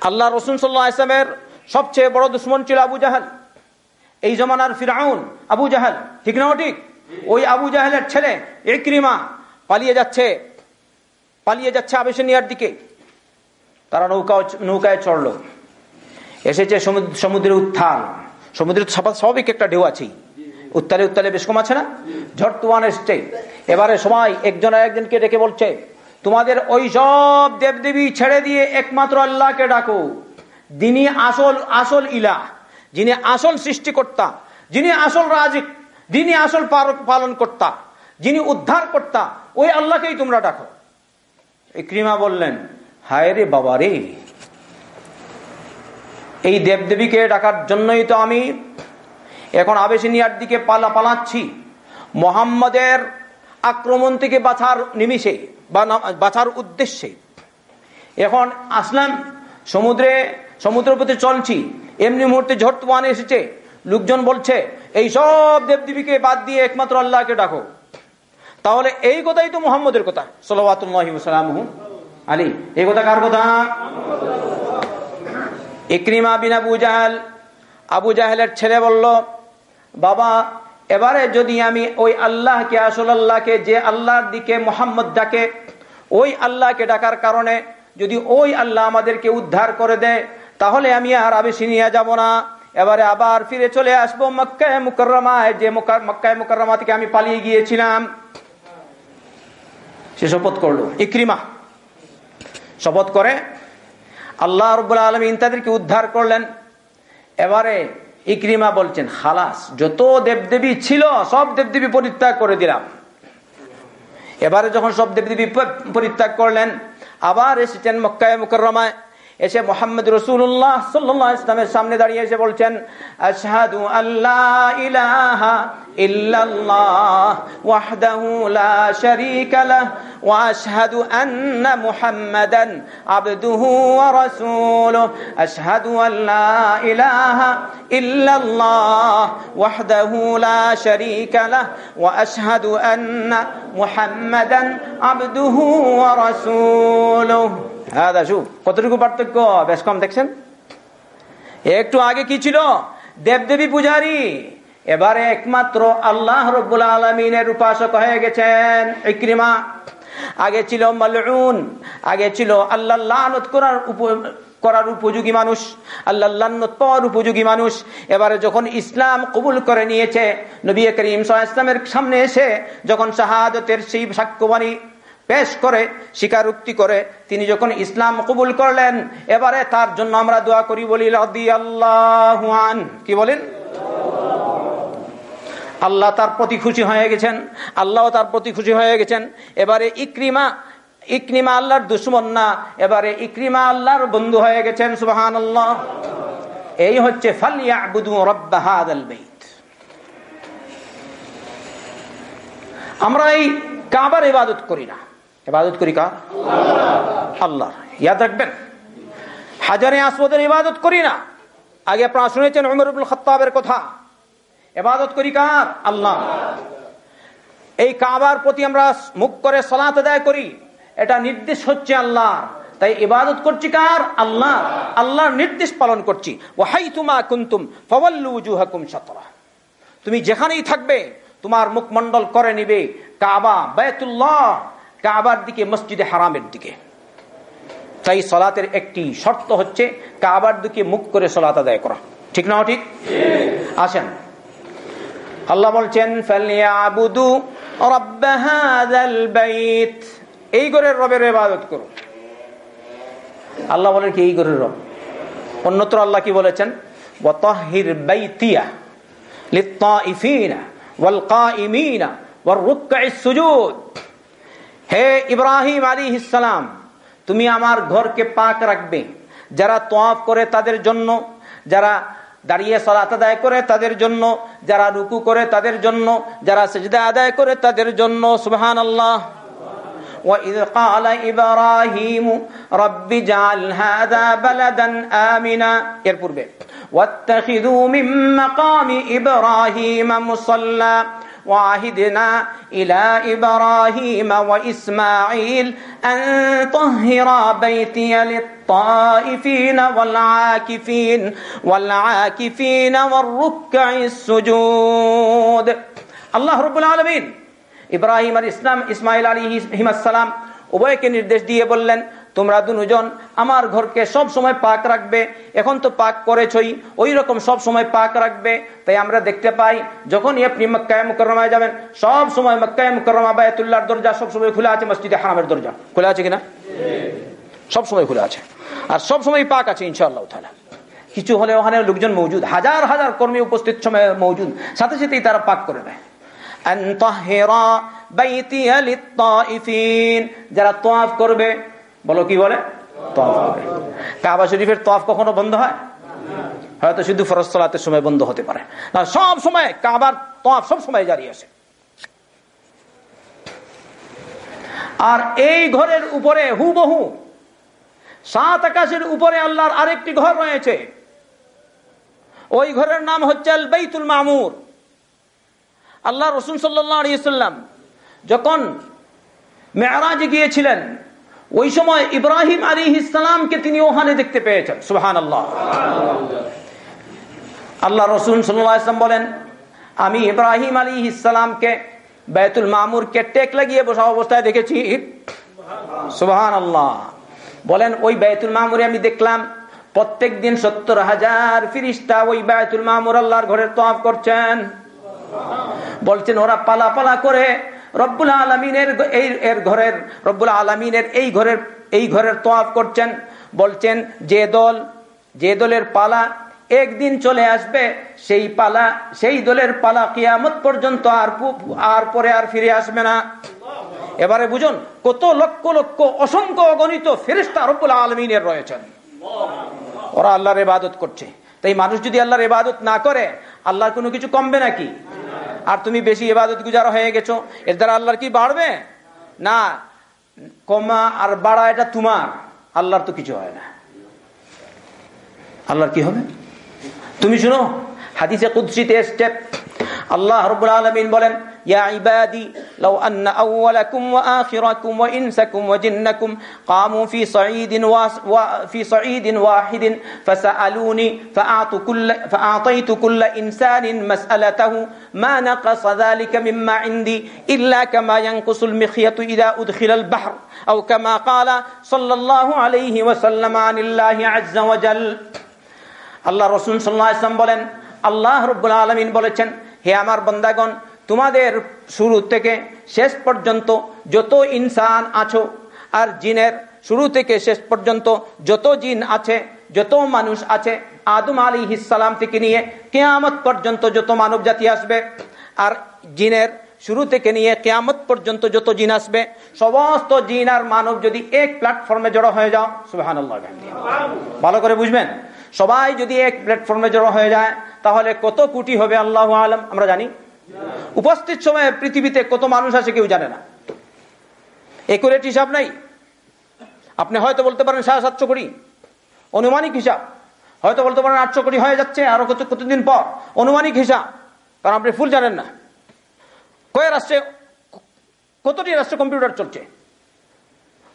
আল্লাহ রসুন সাল্লাহ ইসলামের সবচেয়ে বড় দুশ্মন ছিল আবু জাহাল। এই জমানার ফিরাউন, আবু জাহাল, ঠিক না ঠিক ওই আবু জাহেলের ছেলে একরিমা পালিয়ে যাচ্ছে পালিয়ে যাচ্ছে আবেশনিয়ার দিকে। তারা নৌকা নৌকায় চড়লো। এসেছে সমুদ্রের উত্থান। সমুদ্রের স্বাভাবিক একটা ঢেউ আছেই। উত্তালে উত্তালে বেশ কম আছে না? ঝড় তুয়ান এসছে। এবারে সময় একজন আর একজনকে ডেকে বলছে তোমাদের ওই সব দেবদেবী ছেড়ে দিয়ে একমাত্র আল্লাহকে ডাকো। যিনি আসল আসল ইলা যিনি আসল সৃষ্টিকর্তা, যিনি আসল রাজিক, যিনি আসল পালন কর্তা যিনি উদ্ধার কর্তা ওই আল্লাহকেই তোমরা ডাকো। ক্রিমা বললেন, হায় রে বাবা রে! এই দেবদেবীকে ডাকার জন্যই তো আমি এখন আবেশিনিয়ার দিকে পালা, পালাচ্ছি। মোহাম্মদের আক্রমণ থেকে বাঁচার নিমিষে বাঁচার উদ্দেশ্যে। এখন আসলাম সমুদ্রে, সমুদ্রের প্রতি চলছি। এমনি মুহূর্তে ঝড় তুয়ান এসেছে। লোকজন বলছে, এই সব দেবদেবীকে বাদ দিয়ে একমাত্র আল্লাহকে ডাকো। তাহলে এই কথাই তো মোহাম্মদের কথা সালাম আলী এই কথা কার কথা? ইক্রিমা বিন আবু জাহাল। আবু জাহেলের ছেলে বলল, বাবা এবারে যদি আমি ওই আল্লাহকে, আসল আল্লাহকে, যে আল্লাহর দিকে মোহাম্মদ ডাকে, ওই আল্লাহকে ডাকার কারণে যদি ওই আল্লাহ আমাদেরকে উদ্ধার করে দেয়, তাহলে আমি আর আবেশিনিয়া যাব না। এবারে আবার ফিরে চলে আসব মক্কায় মুকরমায় যে মক্কায় মুকরমা থেকে আমি পালিয়ে গিয়েছিলাম। সে শপথ করল, ইক্রিমা। শপথ করে, আল্লাহ রব্বুল আলমিন তাদেরকে উদ্ধার করলেন। এবারে ইক্রিমা বলছেন হালাস যত দেবদেবী ছিল, সব দেবদেবী পরিত্যাগ করে দিলাম। এবারে যখন সব দেবদেবী পরিত্যাগ করলেন, আবার এসেছেন মক্কায় মুকরমায় এসে মোহাম্মদ রসুল্লাহ সাল্লাহ ইসলামের সামনে দাঁড়িয়ে এসে বলছেন, আশহাদু আল্লাহ ইলাহা ইল্লাল্লাহ ওয়াহদাহু লা শারীকা লাহ ওয়া আশহাদু আন্না মুহাম্মাদান আবদুহু ওয়া রাসূলুহু। আশহাদু আল্লা ইলাহা ইল্লাল্লাহ ওয়াহদাহু লা শারীকা লাহ ওয়া আশহাদু আন্না মুহাম্মাদান আবদুহু ওয়া রাসূলুহু। হ্যাঁ দাসু কতটুকু পার্থক্য? বেশ কম, দেখছেন? একটু আগে কি ছিল? দেবদেবী পূজারী। এবারে একমাত্র আল্লাহ রব্বুল আলমিনের উপাসক হয়ে গেছেন ইক্রিমা। আগে ছিল মালউন, আগে ছিল আল্লাহ করার উপ, করার উপযোগী মানুষ, আল্লাহ উপযোগী মানুষ। এবারে যখন ইসলাম কবুল করে নিয়েছে, নবী করিম ইসলামের সামনে এসে যখন শাহাদতের সেই সাক্ষ্যবাণী পেশ করে, স্বীকারোক্তি করে, তিনি যখন ইসলাম কবুল করলেন, এবারে তার জন্য আমরা দোয়া করি বলি আল্লাহ কি বলেন? আল্লাহ তার প্রতি খুশি হয়ে গেছেন, আল্লাহ তার প্রতি খুশি হয়ে গেছেন, এবারে ইক্রিমা ইক্রিমা আল্লাহর দুশ্মন না, এবারে ইক্রিমা আল্লাহর বন্ধু হয়ে গেছেন সুবাহান আল্লাহ এই হচ্ছে আমরা এই কাবার ইবাদত করি না। ইবাদত করি কার আল্লাহ। ইয়াদ রাখবেন। হাজারে আসবদের ইবাদত করি না। আগে আপনারা শুনেছেন উমরুল খত্তাবের কথা। এবাদত করি কার? আল্লাহ। এই কাবার প্রতি আমরা মুখ করে সলাত আদায় করি। এটা নির্দেশ হচ্ছে আল্লাহ। তাই ইবাদত করছি কার? আল্লাহ। আল্লাহর নির্দেশ পালন করছি। ওয়াহাই তুমা কুন্তুম ফওয়াল্লুজুহাকুম শাতরা। তুমি যেখানেই থাকবে, তোমার মুখমণ্ডল করে নিবে। কাবা বায়তুল্লাহ কাবার দিকে, মসজিদে হারামের দিকে। তাই সলাতের একটি শর্ত হচ্ছে কাবার দিকে মুখ করে সলাত আদায় করা। ঠিক না ঠিক? আসেন। আল্লাহ বলছেন এই গরের রবের ইবাদত করো। আল্লাহ বলেন কি, এই গরের রব? অন্যত্র আল্লাহ কি বলেছেন? ওয়াতাহির বাইতিয়া লিত্তাইফিনা ওয়াল ওয়ার রুকআইস সুজুদ হে ইব্রাহিম আলী ইসালাম তুমি আমার ঘরকে পাক রাখবে যারা তোয়াফ করে তাদের জন্য যারা দাঁড়িয়ে সলাত আদায় করে তাদের জন্য যারা রুকু করে তাদের জন্য যারা সেজদা আদায় করে তাদের জন্য সুবহান আল্লাহ وإذ قال إبراهيم رب جعل هذا بلدا آمنا এরপূর্বে واتخذوا من مقام إبراهيم مصلى وعهدنا إلى إبراهيم وإسماعيل أن طهر بيتي للطائفين والعاكفين والعاكفين والركع السجود الله رب العالمين ইব্রাহিম আর ইসলাম ইসমাইল আলী হিমাসালাম উভয়কে নির্দেশ দিয়ে বললেন তোমরা দুজন আমার ঘরকে সব সময় পাক রাখবে, এখন তো পাক করেছই, ওই রকম সব সময় পাক রাখবে। তাই আমরা দেখতে পাই, যখনই আপনি মক্কায় মুকরমায় যাবেন, সব সময় মক্কায় মুকরমা বায়তুল্লাহর দরজা সব সময় খোলা আছে, মসজিদে হারামের দরজা। খোলা আছে কিনা? সব সময় খোলা আছে। আর সব সময় পাক আছে, ইনশাআল্লাহ তাআলা। কিছু হলে ওখানে লোকজন মৌজুদ, হাজার হাজার কর্মী উপস্থিত সময় মৌজুদ, সাথে সাথেই তারা পাক করে দেয়। যারা তওয়াফ করবে বলো কি বলে? তওয়াফ করবে কাবা শরীফের তফ কখনো বন্ধ হয়? হয়তো শুধু ফরজ সালাতের সময় বন্ধ হতে পারে। না, সব সময় কাবার তফ সব সময় জারি আছে। আর এই ঘরের উপরে হুবহু সাত আকাশের উপরে আল্লাহর আরেকটি ঘর রয়েছে। ওই ঘরের নাম হচ্ছে আল বাইতুল মামুর। আল্লাহ রসুল সাল্লাম যখন মেয়ারাজে গিয়েছিলেন ওই সময় ইব্রাহিম আলী ইসলামকে তিনি ওখানে দেখতে পেয়েছেন। সুহান আল্লাহ আল্লাহ রসুল সাল্লাম বলেন, আমি ইব্রাহিম আলী ইসলামকে বেতুল মামুরকে টেক লাগিয়ে বসা অবস্থায় দেখেছি। সুবাহান আল্লাহ বলেন, ওই বেতুল মামুরে আমি দেখলাম, প্রত্যেক দিন সত্তর হাজার ফিরিস্তা ওই বেতুল মামুর আল্লাহর ঘরের তোয়াফ করছেন। বলছেন, ওরা পালা পালা করে রব্বুল আলমিনের এই, এর ঘরের, রব্বুল আলমিনের এই ঘরের এই ঘরের তোয়াফ করছেন, বলছেন, যে দল, যে দলের পালা একদিন চলে আসবে, সেই পালা, সেই দলের পালা কিয়ামত পর্যন্ত আর আর পরে আর ফিরে আসবে না। এবারে বুঝুন, কত লক্ষ লক্ষ অসংখ্য অগণিত ফেরিস্তা রব্বুল আলমিনের রয়েছেন। ওরা আল্লাহর ইবাদত করছে। তাই মানুষ যদি আল্লাহর ইবাদত না করে, আল্লাহর কোনো কিছু কমবে নাকি? আর তুমি বেশি ইবাদত গুজার হয়ে গেছো, এর দ্বারা আল্লাহর কি বাড়বে? না। কমা আর বাড়া এটা তোমার। আল্লাহর তো কিছু হয় না। আল্লাহর কি হবে? তুমি শুনো, হাদিসে কুদ্সিতে স্টেপ আল্লাহ রবুল আলমিন বলেন يا عبادي لو أن أولكم وآخركم وإنسكم وجنكم قاموا في صعيد في صعيد واحد فسألوني فأعط كل فأعطيت كل إنسان مسألته ما نقص ذلك مما عندي إلا كما ينقص المخيط إذا أدخل البحر أو كما قال صلى الله عليه وسلم عن الله عز وجل আল্লাহ রসুল সাল্লাহ ইসলাম বলেন আল্লাহ রব্বুল আলমিন বলেছেন হে আমার বন্দাগণ তোমাদের শুরু থেকে শেষ পর্যন্ত যত ইনসান আছো আর জিনের শুরু থেকে শেষ পর্যন্ত যত জিন আছে, যত মানুষ আছে, আদম আলী ইসালাম থেকে নিয়ে কেয়ামত পর্যন্ত যত মানব জাতি আসবে আর জিনের শুরু থেকে নিয়ে কেয়ামত পর্যন্ত যত জিন আসবে, সমস্ত জিন আর মানব যদি এক প্ল্যাটফর্মে জড়ো হয়ে যাও সুবাহ ভালো করে বুঝবেন? সবাই যদি এক প্ল্যাটফর্মে জড়ো হয়ে যায়, তাহলে কত কোটি হবে আল্লাহ আলম? আমরা জানি। উপস্থিত সময়ে পৃথিবীতে কত মানুষ আছে কেউ জানে না। একুরেট হিসাব নাই। আপনি হয়তো বলতে পারেন সাড়ে সাতশো কোটি। অনুমানিক হিসাব। হয়তো বলতে পারেন আটশো কোটি হয়ে যাচ্ছে আরও কত কতদিন পর। অনুমানিক হিসাব। কারণ আপনি ফুল জানেন না। কয়ে রাষ্ট্রে কতটি রাষ্ট্রে কম্পিউটার চলছে?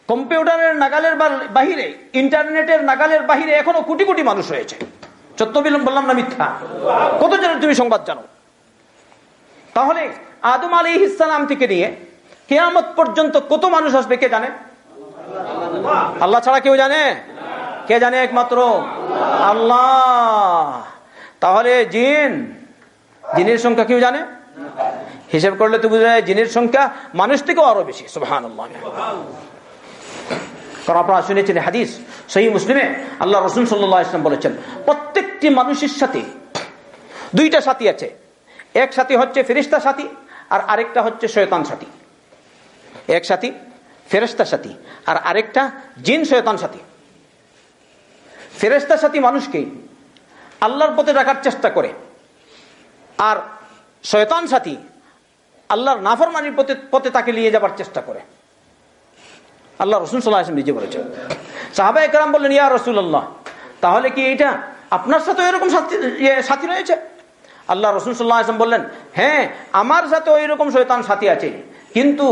কম্পিউটারের নাগালের বাহিরে, ইন্টারনেটের নাগালের বাহিরে এখনও কোটি কোটি মানুষ রয়েছে। সত্য বললাম না মিথ্যা? কত জনের তুমি সংবাদ জানো? তাহলে আদম আলী ইসালাম থেকে নিয়ে কেয়ামত পর্যন্ত কত মানুষ আসবে কে জানে? আল্লাহ ছাড়া কেউ জানে? কে জানে একমাত্র? আল্লাহ। তাহলে জিন, জিনের সংখ্যা কেউ জানে? হিসেব করলে তো বুঝা যায় জিনের সংখ্যা মানুষ থেকেও আরও বেশি সুহান কারণ আপনারা শুনেছেন হাদিস সেই মুসলিমে আল্লাহ রসুন সাল্লাহ ইসলাম বলেছেন, প্রত্যেকটি মানুষের সাথে দুইটা সাথী আছে। এক সাথী হচ্ছে ফেরিস্তা সাথী, আর আরেকটা হচ্ছে শয়তান সাথী। এক সাথী ফেরেস্তা সাথী, আর আরেকটা জিন শয়তান সাথী। ফেরেস্তা সাথী মানুষকে আল্লাহর পথে রাখার চেষ্টা করে, আর শয়তান সাথী আল্লাহর নাফরমানির পথে পথে তাকে নিয়ে যাবার চেষ্টা করে। আল্লাহ রসুল সাল্লাহ নিজে বলেছেন সাহাবা একরাম বললেন, ইয়া রসুল্লাহ তাহলে কি এটা আপনার সাথে এরকম সাথী সাথী রয়েছে? আল্লাহ রসুল সাল্লাহ আসলাম বললেন হ্যাঁ আমার সাথে ওই রকম শৈতান সাথী আছে, কিন্তু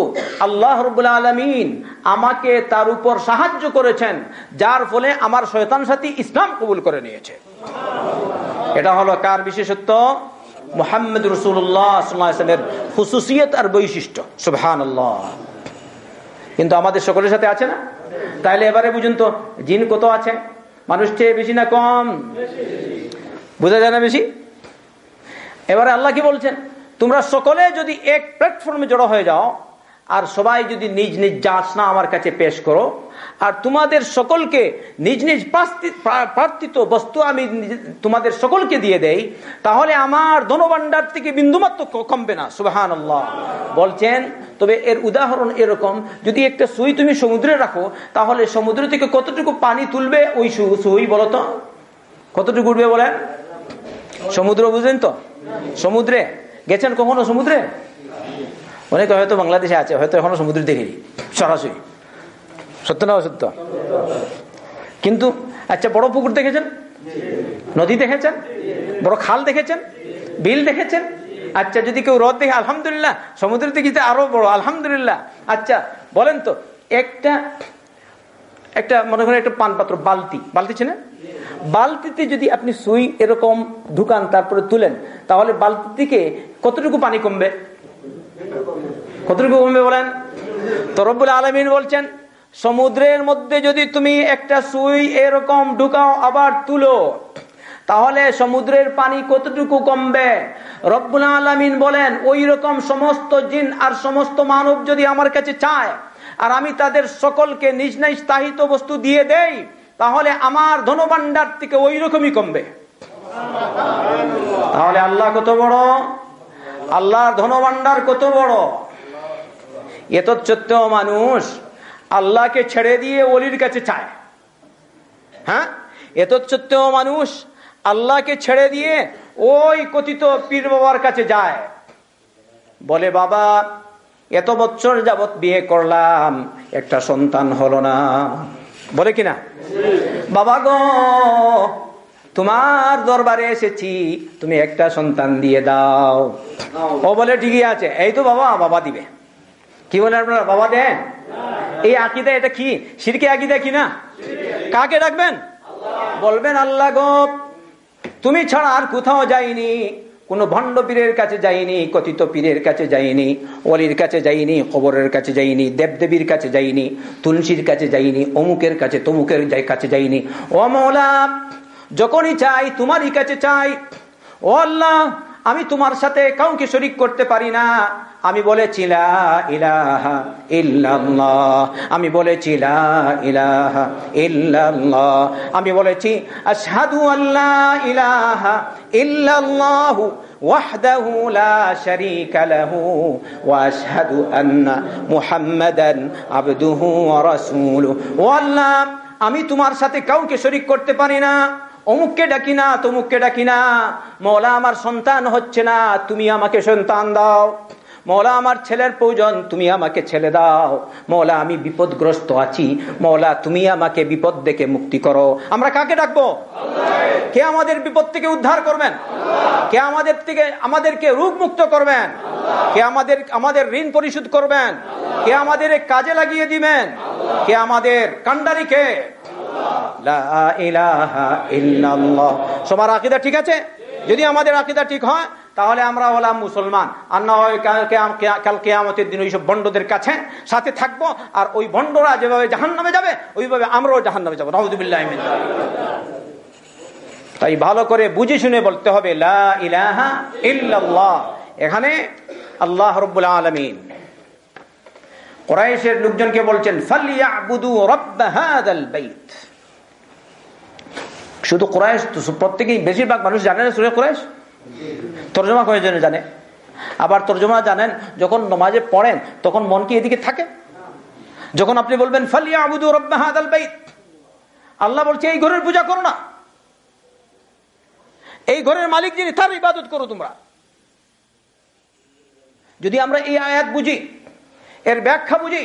আল্লাহ রবুল্লা আলমিন আমাকে তার উপর সাহায্য করেছেন, যার ফলে আমার শয়তান সাথী ইসলাম কবুল করে নিয়েছে। এটা হলো কার বিশেষত্ব? মোহাম্মদ রসুল্লাহামের খুসুসিয়ত আর বৈশিষ্ট্য সুবহান কিন্তু আমাদের সকলের সাথে আছে না? তাইলে এবারে বুঝুন তো, জিন কত আছে? মানুষ চেয়ে বেশি না কম? বোঝা যায় না বেশি? এবারে আল্লাহ কি বলছেন? তোমরা সকলে যদি এক প্ল্যাটফর্মে জড়ো হয়ে যাও, আর সবাই যদি নিজ নিজ যাচনা আমার কাছে পেশ করো, আর তোমাদের সকলকে নিজ নিজ প্রার্থিত বস্তু আমি তোমাদের সকলকে দিয়ে দেই, তাহলে আমার ধনভাণ্ডার থেকে বিন্দুমাত্র কমবে না। সুবাহান আল্লাহ বলছেন, তবে এর উদাহরণ এরকম, যদি একটা সুই তুমি সমুদ্রে রাখো, তাহলে সমুদ্র থেকে কতটুকু পানি তুলবে ওই সুই বলতো কতটুকু উঠবে বলেন? সমুদ্র বুঝলেন তো? সমুদ্রে। গেছেন কখনো সমুদ্রে? অনেকে হয়তো বাংলাদেশে আছে, হয়তো এখনও সমুদ্র দেখেনি, সরাসরি। সত্য না অসত্য? কিন্তু আচ্ছা বড় পুকুর দেখেছেন? নদী দেখেছেন? বড় খাল দেখেছেন? বিল দেখেছেন? আচ্ছা যদি কেউ হ্রদ দেখে, আলহামদুলিল্লাহ সমুদ্র দেখেছে আরও বড়, আলহামদুলিল্লাহ। আচ্ছা বলেন তো, একটা একটা, মনে করেন একটা পান পাত্র বালতি। বালতি ছিল বালতিতে যদি আপনি সুই এরকম ঢুকান, তারপরে তুলেন, তাহলে বালতি থেকে কতটুকু পানি কমবে? কতটুকু কমবে বলেন? তরব্বুল আলমিন বলছেন, সমুদ্রের মধ্যে যদি তুমি একটা সুই এরকম ঢুকাও, আবার তুলো, তাহলে সমুদ্রের পানি কতটুকু কমবে? রব্বুল আলমিন বলেন ওই রকম সমস্ত জিন আর সমস্ত মানব যদি আমার কাছে চায়, আর আমি তাদের সকলকে নিজ নিজ তাহিত বস্তু দিয়ে দেই তাহলে আমার ধনভাণ্ডার থেকে ওই রকমই কমবে। তাহলে আল্লাহ কত বড়? আল্লাহর ধনভাণ্ডার কত বড়? এত সত্ত্বেও মানুষ, আল্লাহকে ছেড়ে দিয়ে অলির কাছে চায়। হ্যাঁ? এত সত্ত্বেও মানুষ, আল্লাহকে ছেড়ে দিয়ে ওই কথিত পীর বাবার কাছে যায়। বলে, বাবা, এত বছর যাবৎ বিয়ে করলাম, একটা সন্তান হলো না। বলে কিনা? বাবা গো, তোমার দরবারে এসেছি, তুমি একটা সন্তান দিয়ে দাও। ও বলে, ঠিকই আছে। এই তো বাবা বাবা দিবে। কি বলে আপনারা? বাবা দেন। এই আকিদা, এটা কি? সিরকে আকিদা কি না? কাকে ডাকবেন? বলবেন, আল্লাহ গো, তুমি ছাড়া আর কোথাও যাইনি। কোনো ভণ্ড পীরের কাছে যাইনি, কথিত পীরের কাছে যাইনি অলির কাছে যাইনি কবরের কাছে যাইনি, দেবদেবীর কাছে যাইনি, তুলসীর কাছে যাইনি, অমুকের কাছে তমুকের কাছে যাইনি। অমলা যখনই চাই তোমারই কাছে চাই। ও আল্লাহ, আমি তোমার সাথে কাউকে শরিক করতে পারি না। আমি বলেছি ইলাহা ইল্লাল্লাহ আমি বলেছি ইলাহা ইল্লাল্লাহ আমি বলেছি আশহাদু আল্লাহ ইলাহা ইল্লাল্লাহু وحده لا شريك له واشهد ان محمدا عبده ورسوله والله আমি তোমার সাথে কাউকে শরিক করতে পারি না অমুককে ডাকি না তমুককে ডাকি না মৌলা আমার সন্তান হচ্ছে না তুমি আমাকে সন্তান দাও মৌলা আমার ছেলের প্রয়োজন তুমি আমাকে ছেলে দাও। মৌলা আমি বিপদগ্রস্ত আছি। মৌলা তুমি আমাকে বিপদ দেখে মুক্তি করো। আমরা কাকে ডাকবো? কে আমাদের বিপদ থেকে উদ্ধার করবেন? কে আমাদের থেকে আমাদেরকে রোগ মুক্ত করবেন কে আমাদের আমাদের ঋণ পরিশোধ করবেন? কে আমাদের কাজে লাগিয়ে দিবেন? কে আমাদের কান্ডারি কান্ডারিকে সবার আকিদা ঠিক আছে? যদি আমাদের আকিদা ঠিক হয় তাহলে আমরা হলাম মুসলমান। আর না হয় কাল কেয়ামতের দিন ওইসব বন্ডদের কাছে সাথে থাকব, আর ওই বন্ডরা যেভাবে জাহান নামে যাবে, ওইভাবে আমরাও জাহান নামে যাব রহদুল্লাহ তাই ভালো করে বুঝে শুনে বলতে হবে এখানে আল্লাহ রব্বুল লোকজনকে বলছেন শুধু কোরআশ প্রত্যেকেই বেশিরভাগ মানুষ জানে না সুরে কোরআশ তর্জমা কয়েকজন জানে? আবার তর্জমা জানেন, যখন নমাজে পড়েন, তখন মন কি এদিকে থাকে? যখন আপনি বলবেন ফালিয়া আবুদু রব্বাহাদ আল আল্লাহ বলছে, এই ঘরের পূজা করো না। এই ঘরের মালিক যিনি, তার ইবাদত করো তোমরা। যদি আমরা এই আয়াত বুঝি, এর ব্যাখ্যা বুঝি,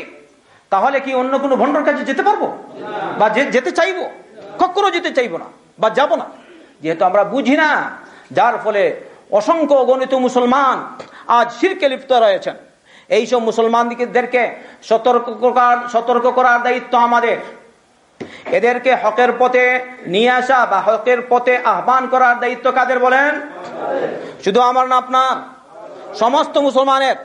তাহলে কি অন্য কোনো ভণ্ডর কাছে যেতে পারব? বা যেতে চাইব? কখনো যেতে চাইব না, বা যাব না। যেহেতু আমরা বুঝি না, যার ফলে অসংখ্য গণিত মুসলমান আজ শিরকে লিপ্ত রয়েছেন। এইসব মুসলমানদেরকে সতর্ক সতর্ক করার দায়িত্ব আমাদের। এদেরকে হকের পথে নিয়ে আসা বা হকের পথে আহ্বান করার দায়িত্ব কাদের বলেন? শুধু আমার না আপনার। সমস্ত মুসলমানের,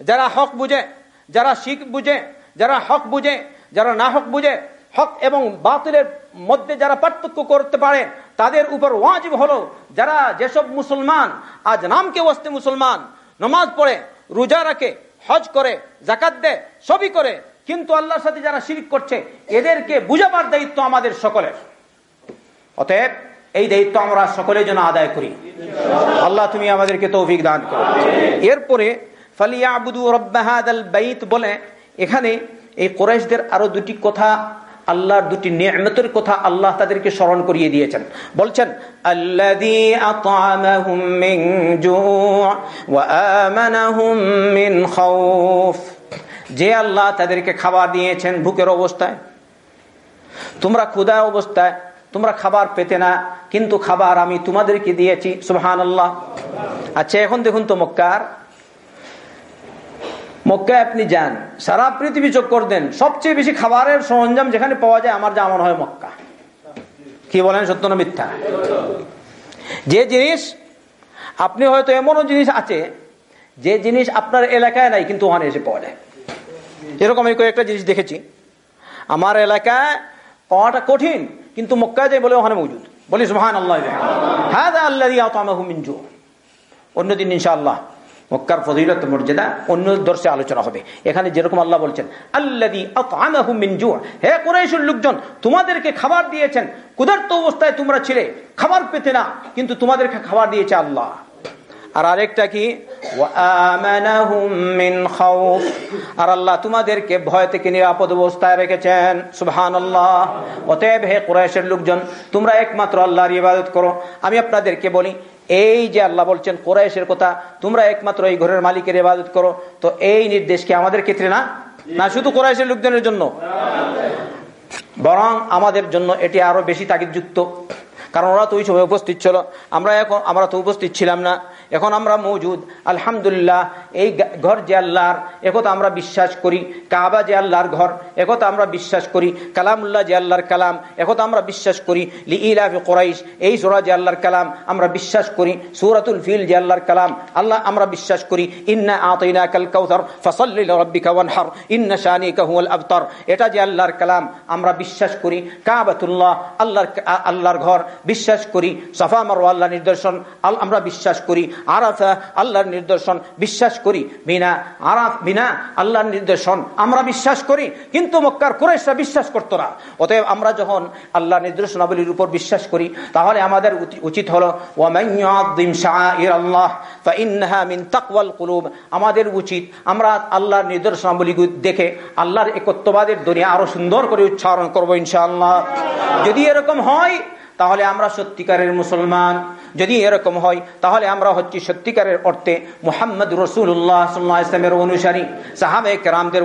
যারা হক বুঝে, যারা শিখ বুঝে, যারা হক বুঝে, যারা না হক বুঝে, হক এবং বাতিলের মধ্যে যারা পার্থক্য করতে পারে, তাদের উপর ওয়াজিব হলো যারা যেসব মুসলমান, আজ নামকে ওয়াস্তে মুসলমান, নমাজ পড়ে, রোজা রাখে, হজ করে জাকাত দেয়, সবই করে, কিন্তু আল্লাহর সাথে যারা শিরিক করছে, এদেরকে বুঝাবার দায়িত্ব আমাদের সকলের। অতএব, এই দায়িত্ব আমরা সকলের জন্য আদায় করি। আল্লাহ তুমি আমাদেরকে তৌফিক দান করো। এরপরে ফালিয়া আবুদু রব্বাহাদাল বাইত বলে, এখানে এই কোরাইশদের আরও দুটি কথা আল্লাহর দুটি নিয়মতের কথা আল্লাহ তাদেরকে স্মরণ করিয়ে দিয়েছেন। বলছেন যে আল্লাহ তাদেরকে খাবার দিয়েছেন ভুকের অবস্থায়। তোমরা ক্ষুধা অবস্থায়, তোমরা খাবার পেতে না, কিন্তু খাবার আমি তোমাদেরকে দিয়েছি সুবহান আল্লাহ আচ্ছা এখন দেখুন তো মক্কার মক্কায় আপনি যান, সারা পৃথিবী চক্কর দেন, সবচেয়ে বেশি খাবারের সরঞ্জাম যেখানে পাওয়া যায় আমার যা মনে হয় মক্কা। কি বলেন সত্য না মিথ্যা? যে জিনিস আপনি হয়তো এমনও জিনিস আছে, যে জিনিস আপনার এলাকায় নাই, কিন্তু ওখানে এসে পাওয়া যায়। এরকম আমি কয়েকটা জিনিস দেখেছি। আমার এলাকায় পাওয়াটা কঠিন, কিন্তু মক্কায় যাই বলে ওখানে মজুদ। বলি সুহান আল্লাহ হ্যাঁ আল্লাহ অন্যদিন ইনশাআল্লাহ। মক্কার ফজিলত মর্যাদা অন্য দর্শে আলোচনা হবে। এখানে যেরকম আল্লাহ বলছেন আল্লাদি হে কোরাইশের লোকজন, তোমাদেরকে খাবার দিয়েছেন। ক্ষুধার্ত অবস্থায় তোমরা ছিলে, খাবার পেতে না, কিন্তু তোমাদেরকে খাবার দিয়েছে আল্লাহ। আর আরেকটা কি আর আল্লাহ তোমাদেরকে ভয় থেকে নিরাপদ অবস্থায় রেখেছেন। সুবহান আল্লাহ অতএব হে কোরআশের লোকজন, তোমরা একমাত্র আল্লাহর ইবাদত করো। আমি আপনাদেরকে বলি এই যে আল্লাহ বলছেন কোরআশের কথা, তোমরা একমাত্র এই ঘরের মালিকের ইবাদত করো, তো এই নির্দেশ কি আমাদের ক্ষেত্রে না? না, শুধু কোরআশের লোকজনের জন্য? বরং আমাদের জন্য এটি আরও বেশি তাগিদযুক্ত। কারণ ওরা তো ওই সময় উপস্থিত ছিল। আমরা এখন, আমরা তো উপস্থিত ছিলাম না। এখন আমরা মৌজুদ। আলহামদুলিল্লাহ, এই ঘর যে আল্লাহর, একথা আমরা বিশ্বাস করি। কাবা যে আল্লাহর ঘর, একথা আমরা বিশ্বাস করি। কালামুল্লাহ যে আল্লাহর কালাম, একথা আমরা বিশ্বাস করি। লি ইলাফ কোরাইশ, এই সোরা যে আল্লাহর কালাম, আমরা বিশ্বাস করি। সুরাতুল ফিল যে আল্লাহর কালাম, আল্লাহ আমরা বিশ্বাস করি। ইন্না আতইনা কাল কাউসার ফসল্লিল রব্বিকা ওয়ানহার, ইন্না শানিকা হুয়াল আবতার। এটা যে আল্লাহর কালাম, আমরা বিশ্বাস করি। কাবাতুল্লাহ, আল্লাহর আল্লাহর ঘর, বিশ্বাস করি। সাফা মারো আল্লাহ নিদর্শন আমরা বিশ্বাস করি। আরাফা আল্লাহর নিদর্শন, বিশ্বাস করি। বিনা আরাফ, বিনা আল্লাহর নিদর্শন, আমরা বিশ্বাস করি, কিন্তু মক্কার কুরেশরা বিশ্বাস করতো না। অতএব আমরা যখন আল্লাহ নিদর্শনাবলীর উপর বিশ্বাস করি, তাহলে আমাদের উচিত হলো আমাদের উচিত, আমরা আল্লাহর নিদর্শনাবলী দেখে আল্লাহর একত্ববাদের দুনিয়া আরও সুন্দর করে উচ্চারণ করব ইনশাআল্লাহ। যদি এরকম হয়, তাহলে আমরা সত্যিকারের মুসলমান। যদি এরকম হয় তাহলে আমরা হচ্ছি সত্যিকারের অর্থে মোহাম্মদ রসুল্লাহ সাল্লাহ ইসলামের অনুসারী সাহাবে কেরামদের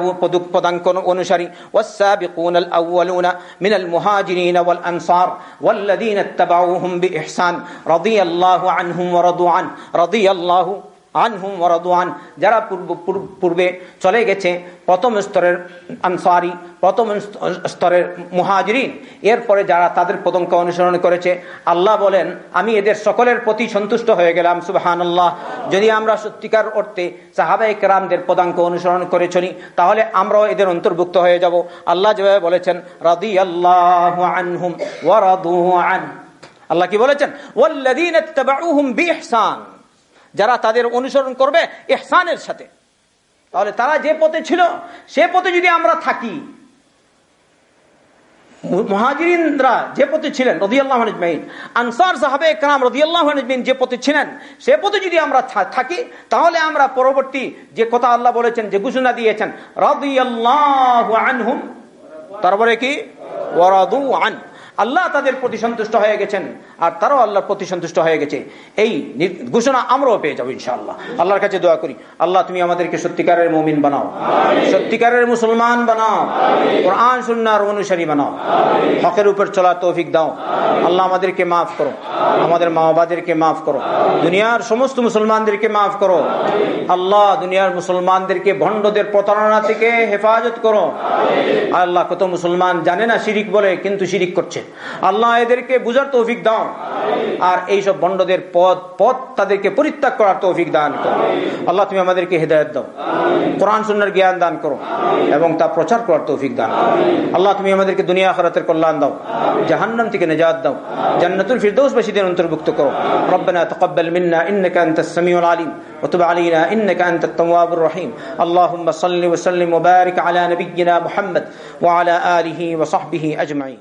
পদাঙ্ক অনুসারী والسابقون الأولون من المهاجرين والأنصار والذين اتبعوهم بإحسان رضي الله عنهم ورضوا عنه رضي الله আনহুম ওয়ারাদুয়ান যারা পূর্ব পূর্বে চলে গেছে, প্রথম স্তরের আনসারি, প্রথম স্তরের মুহাজরিন। এরপরে যারা তাদের পদঙ্ক অনুসরণ করেছে, আল্লাহ বলেন, আমি এদের সকলের প্রতি সন্তুষ্ট হয়ে গেলাম সুবাহান আল্লাহ যদি আমরা সত্যিকার অর্থে সাহাবাই কেরামদের পদাঙ্ক অনুসরণ করে চলি, তাহলে আমরাও এদের অন্তর্ভুক্ত হয়ে যাব। আল্লাহ যেভাবে বলেছেন রাদি আল্লাহ আনহুম ওয়ারাদু আল্লাহ কি বলেছেন? যারা তাদের অনুসরণ করবে এহসানের সাথে। তাহলে তারা যে পথে ছিল, সে পথে যদি আমরা থাকি, মহাজিরিনরা যে পথে ছিলেন, রদিয়াল্লাহ আনসার সাহাবে একরাম রদিয়াল্লাহ যে পথে ছিলেন, সে পথে যদি আমরা থাকি, তাহলে আমরা পরবর্তী যে কথা আল্লাহ বলেছেন, যে ঘোষণা দিয়েছেন, রদিয়াল্লাহ আনহুম, তারপরে কি? আল্লাহ তাদের প্রতি সন্তুষ্ট হয়ে গেছেন আর তারাও আল্লাহর প্রতি সন্তুষ্ট হয়ে গেছে। এই ঘোষণা আমরাও পেয়ে যাব ইনশাআল্লাহ। আল্লাহর কাছে দোয়া করি আল্লাহ তুমি আমাদেরকে সত্যিকারের মমিন বানাও সত্যিকারের মুসলমান বানাও কোরআন সুন্নার অনুসারী বানাও হকের উপর চলা তৌফিক দাও আল্লাহ আমাদেরকে মাফ করো আমাদের মা বাবাদেরকে মাফ করো দুনিয়ার সমস্ত মুসলমানদেরকে মাফ করো আল্লাহ দুনিয়ার মুসলমানদেরকে ভণ্ডদের প্রতারণা থেকে হেফাজত করো। আল্লাহ কত মুসলমান জানে না শিরিক বলে কিন্তু শিরিক করছে। আল্লাহ এদেরকে বুঝার তৌফিক দাও আর এইসব বন্ডদের পদ পথ তাদেরকে পরিত্যাগ করার তৌফিক দান করো আল্লাহ তুমি আমাদেরকে হেদায়ত দাও কোরআন সুন্নার জ্ঞান দান করো এবং তা প্রচার করার তৌফিক দান করো আল্লাহ তুমি আমাদেরকে দুনিয়া খরাতের কল্যাণ দাও জাহান্নাম থেকে নেজাত দাও জান্নাতুল ফিরদৌসবাসীদের অন্তর্ভুক্ত করো ربنا تقبل منا انك انت السميع العليم وتب علينا انك انت التواب الرحيم اللهم صل وسلم وبارك على نبينا محمد وعلى اله وصحبه اجمعين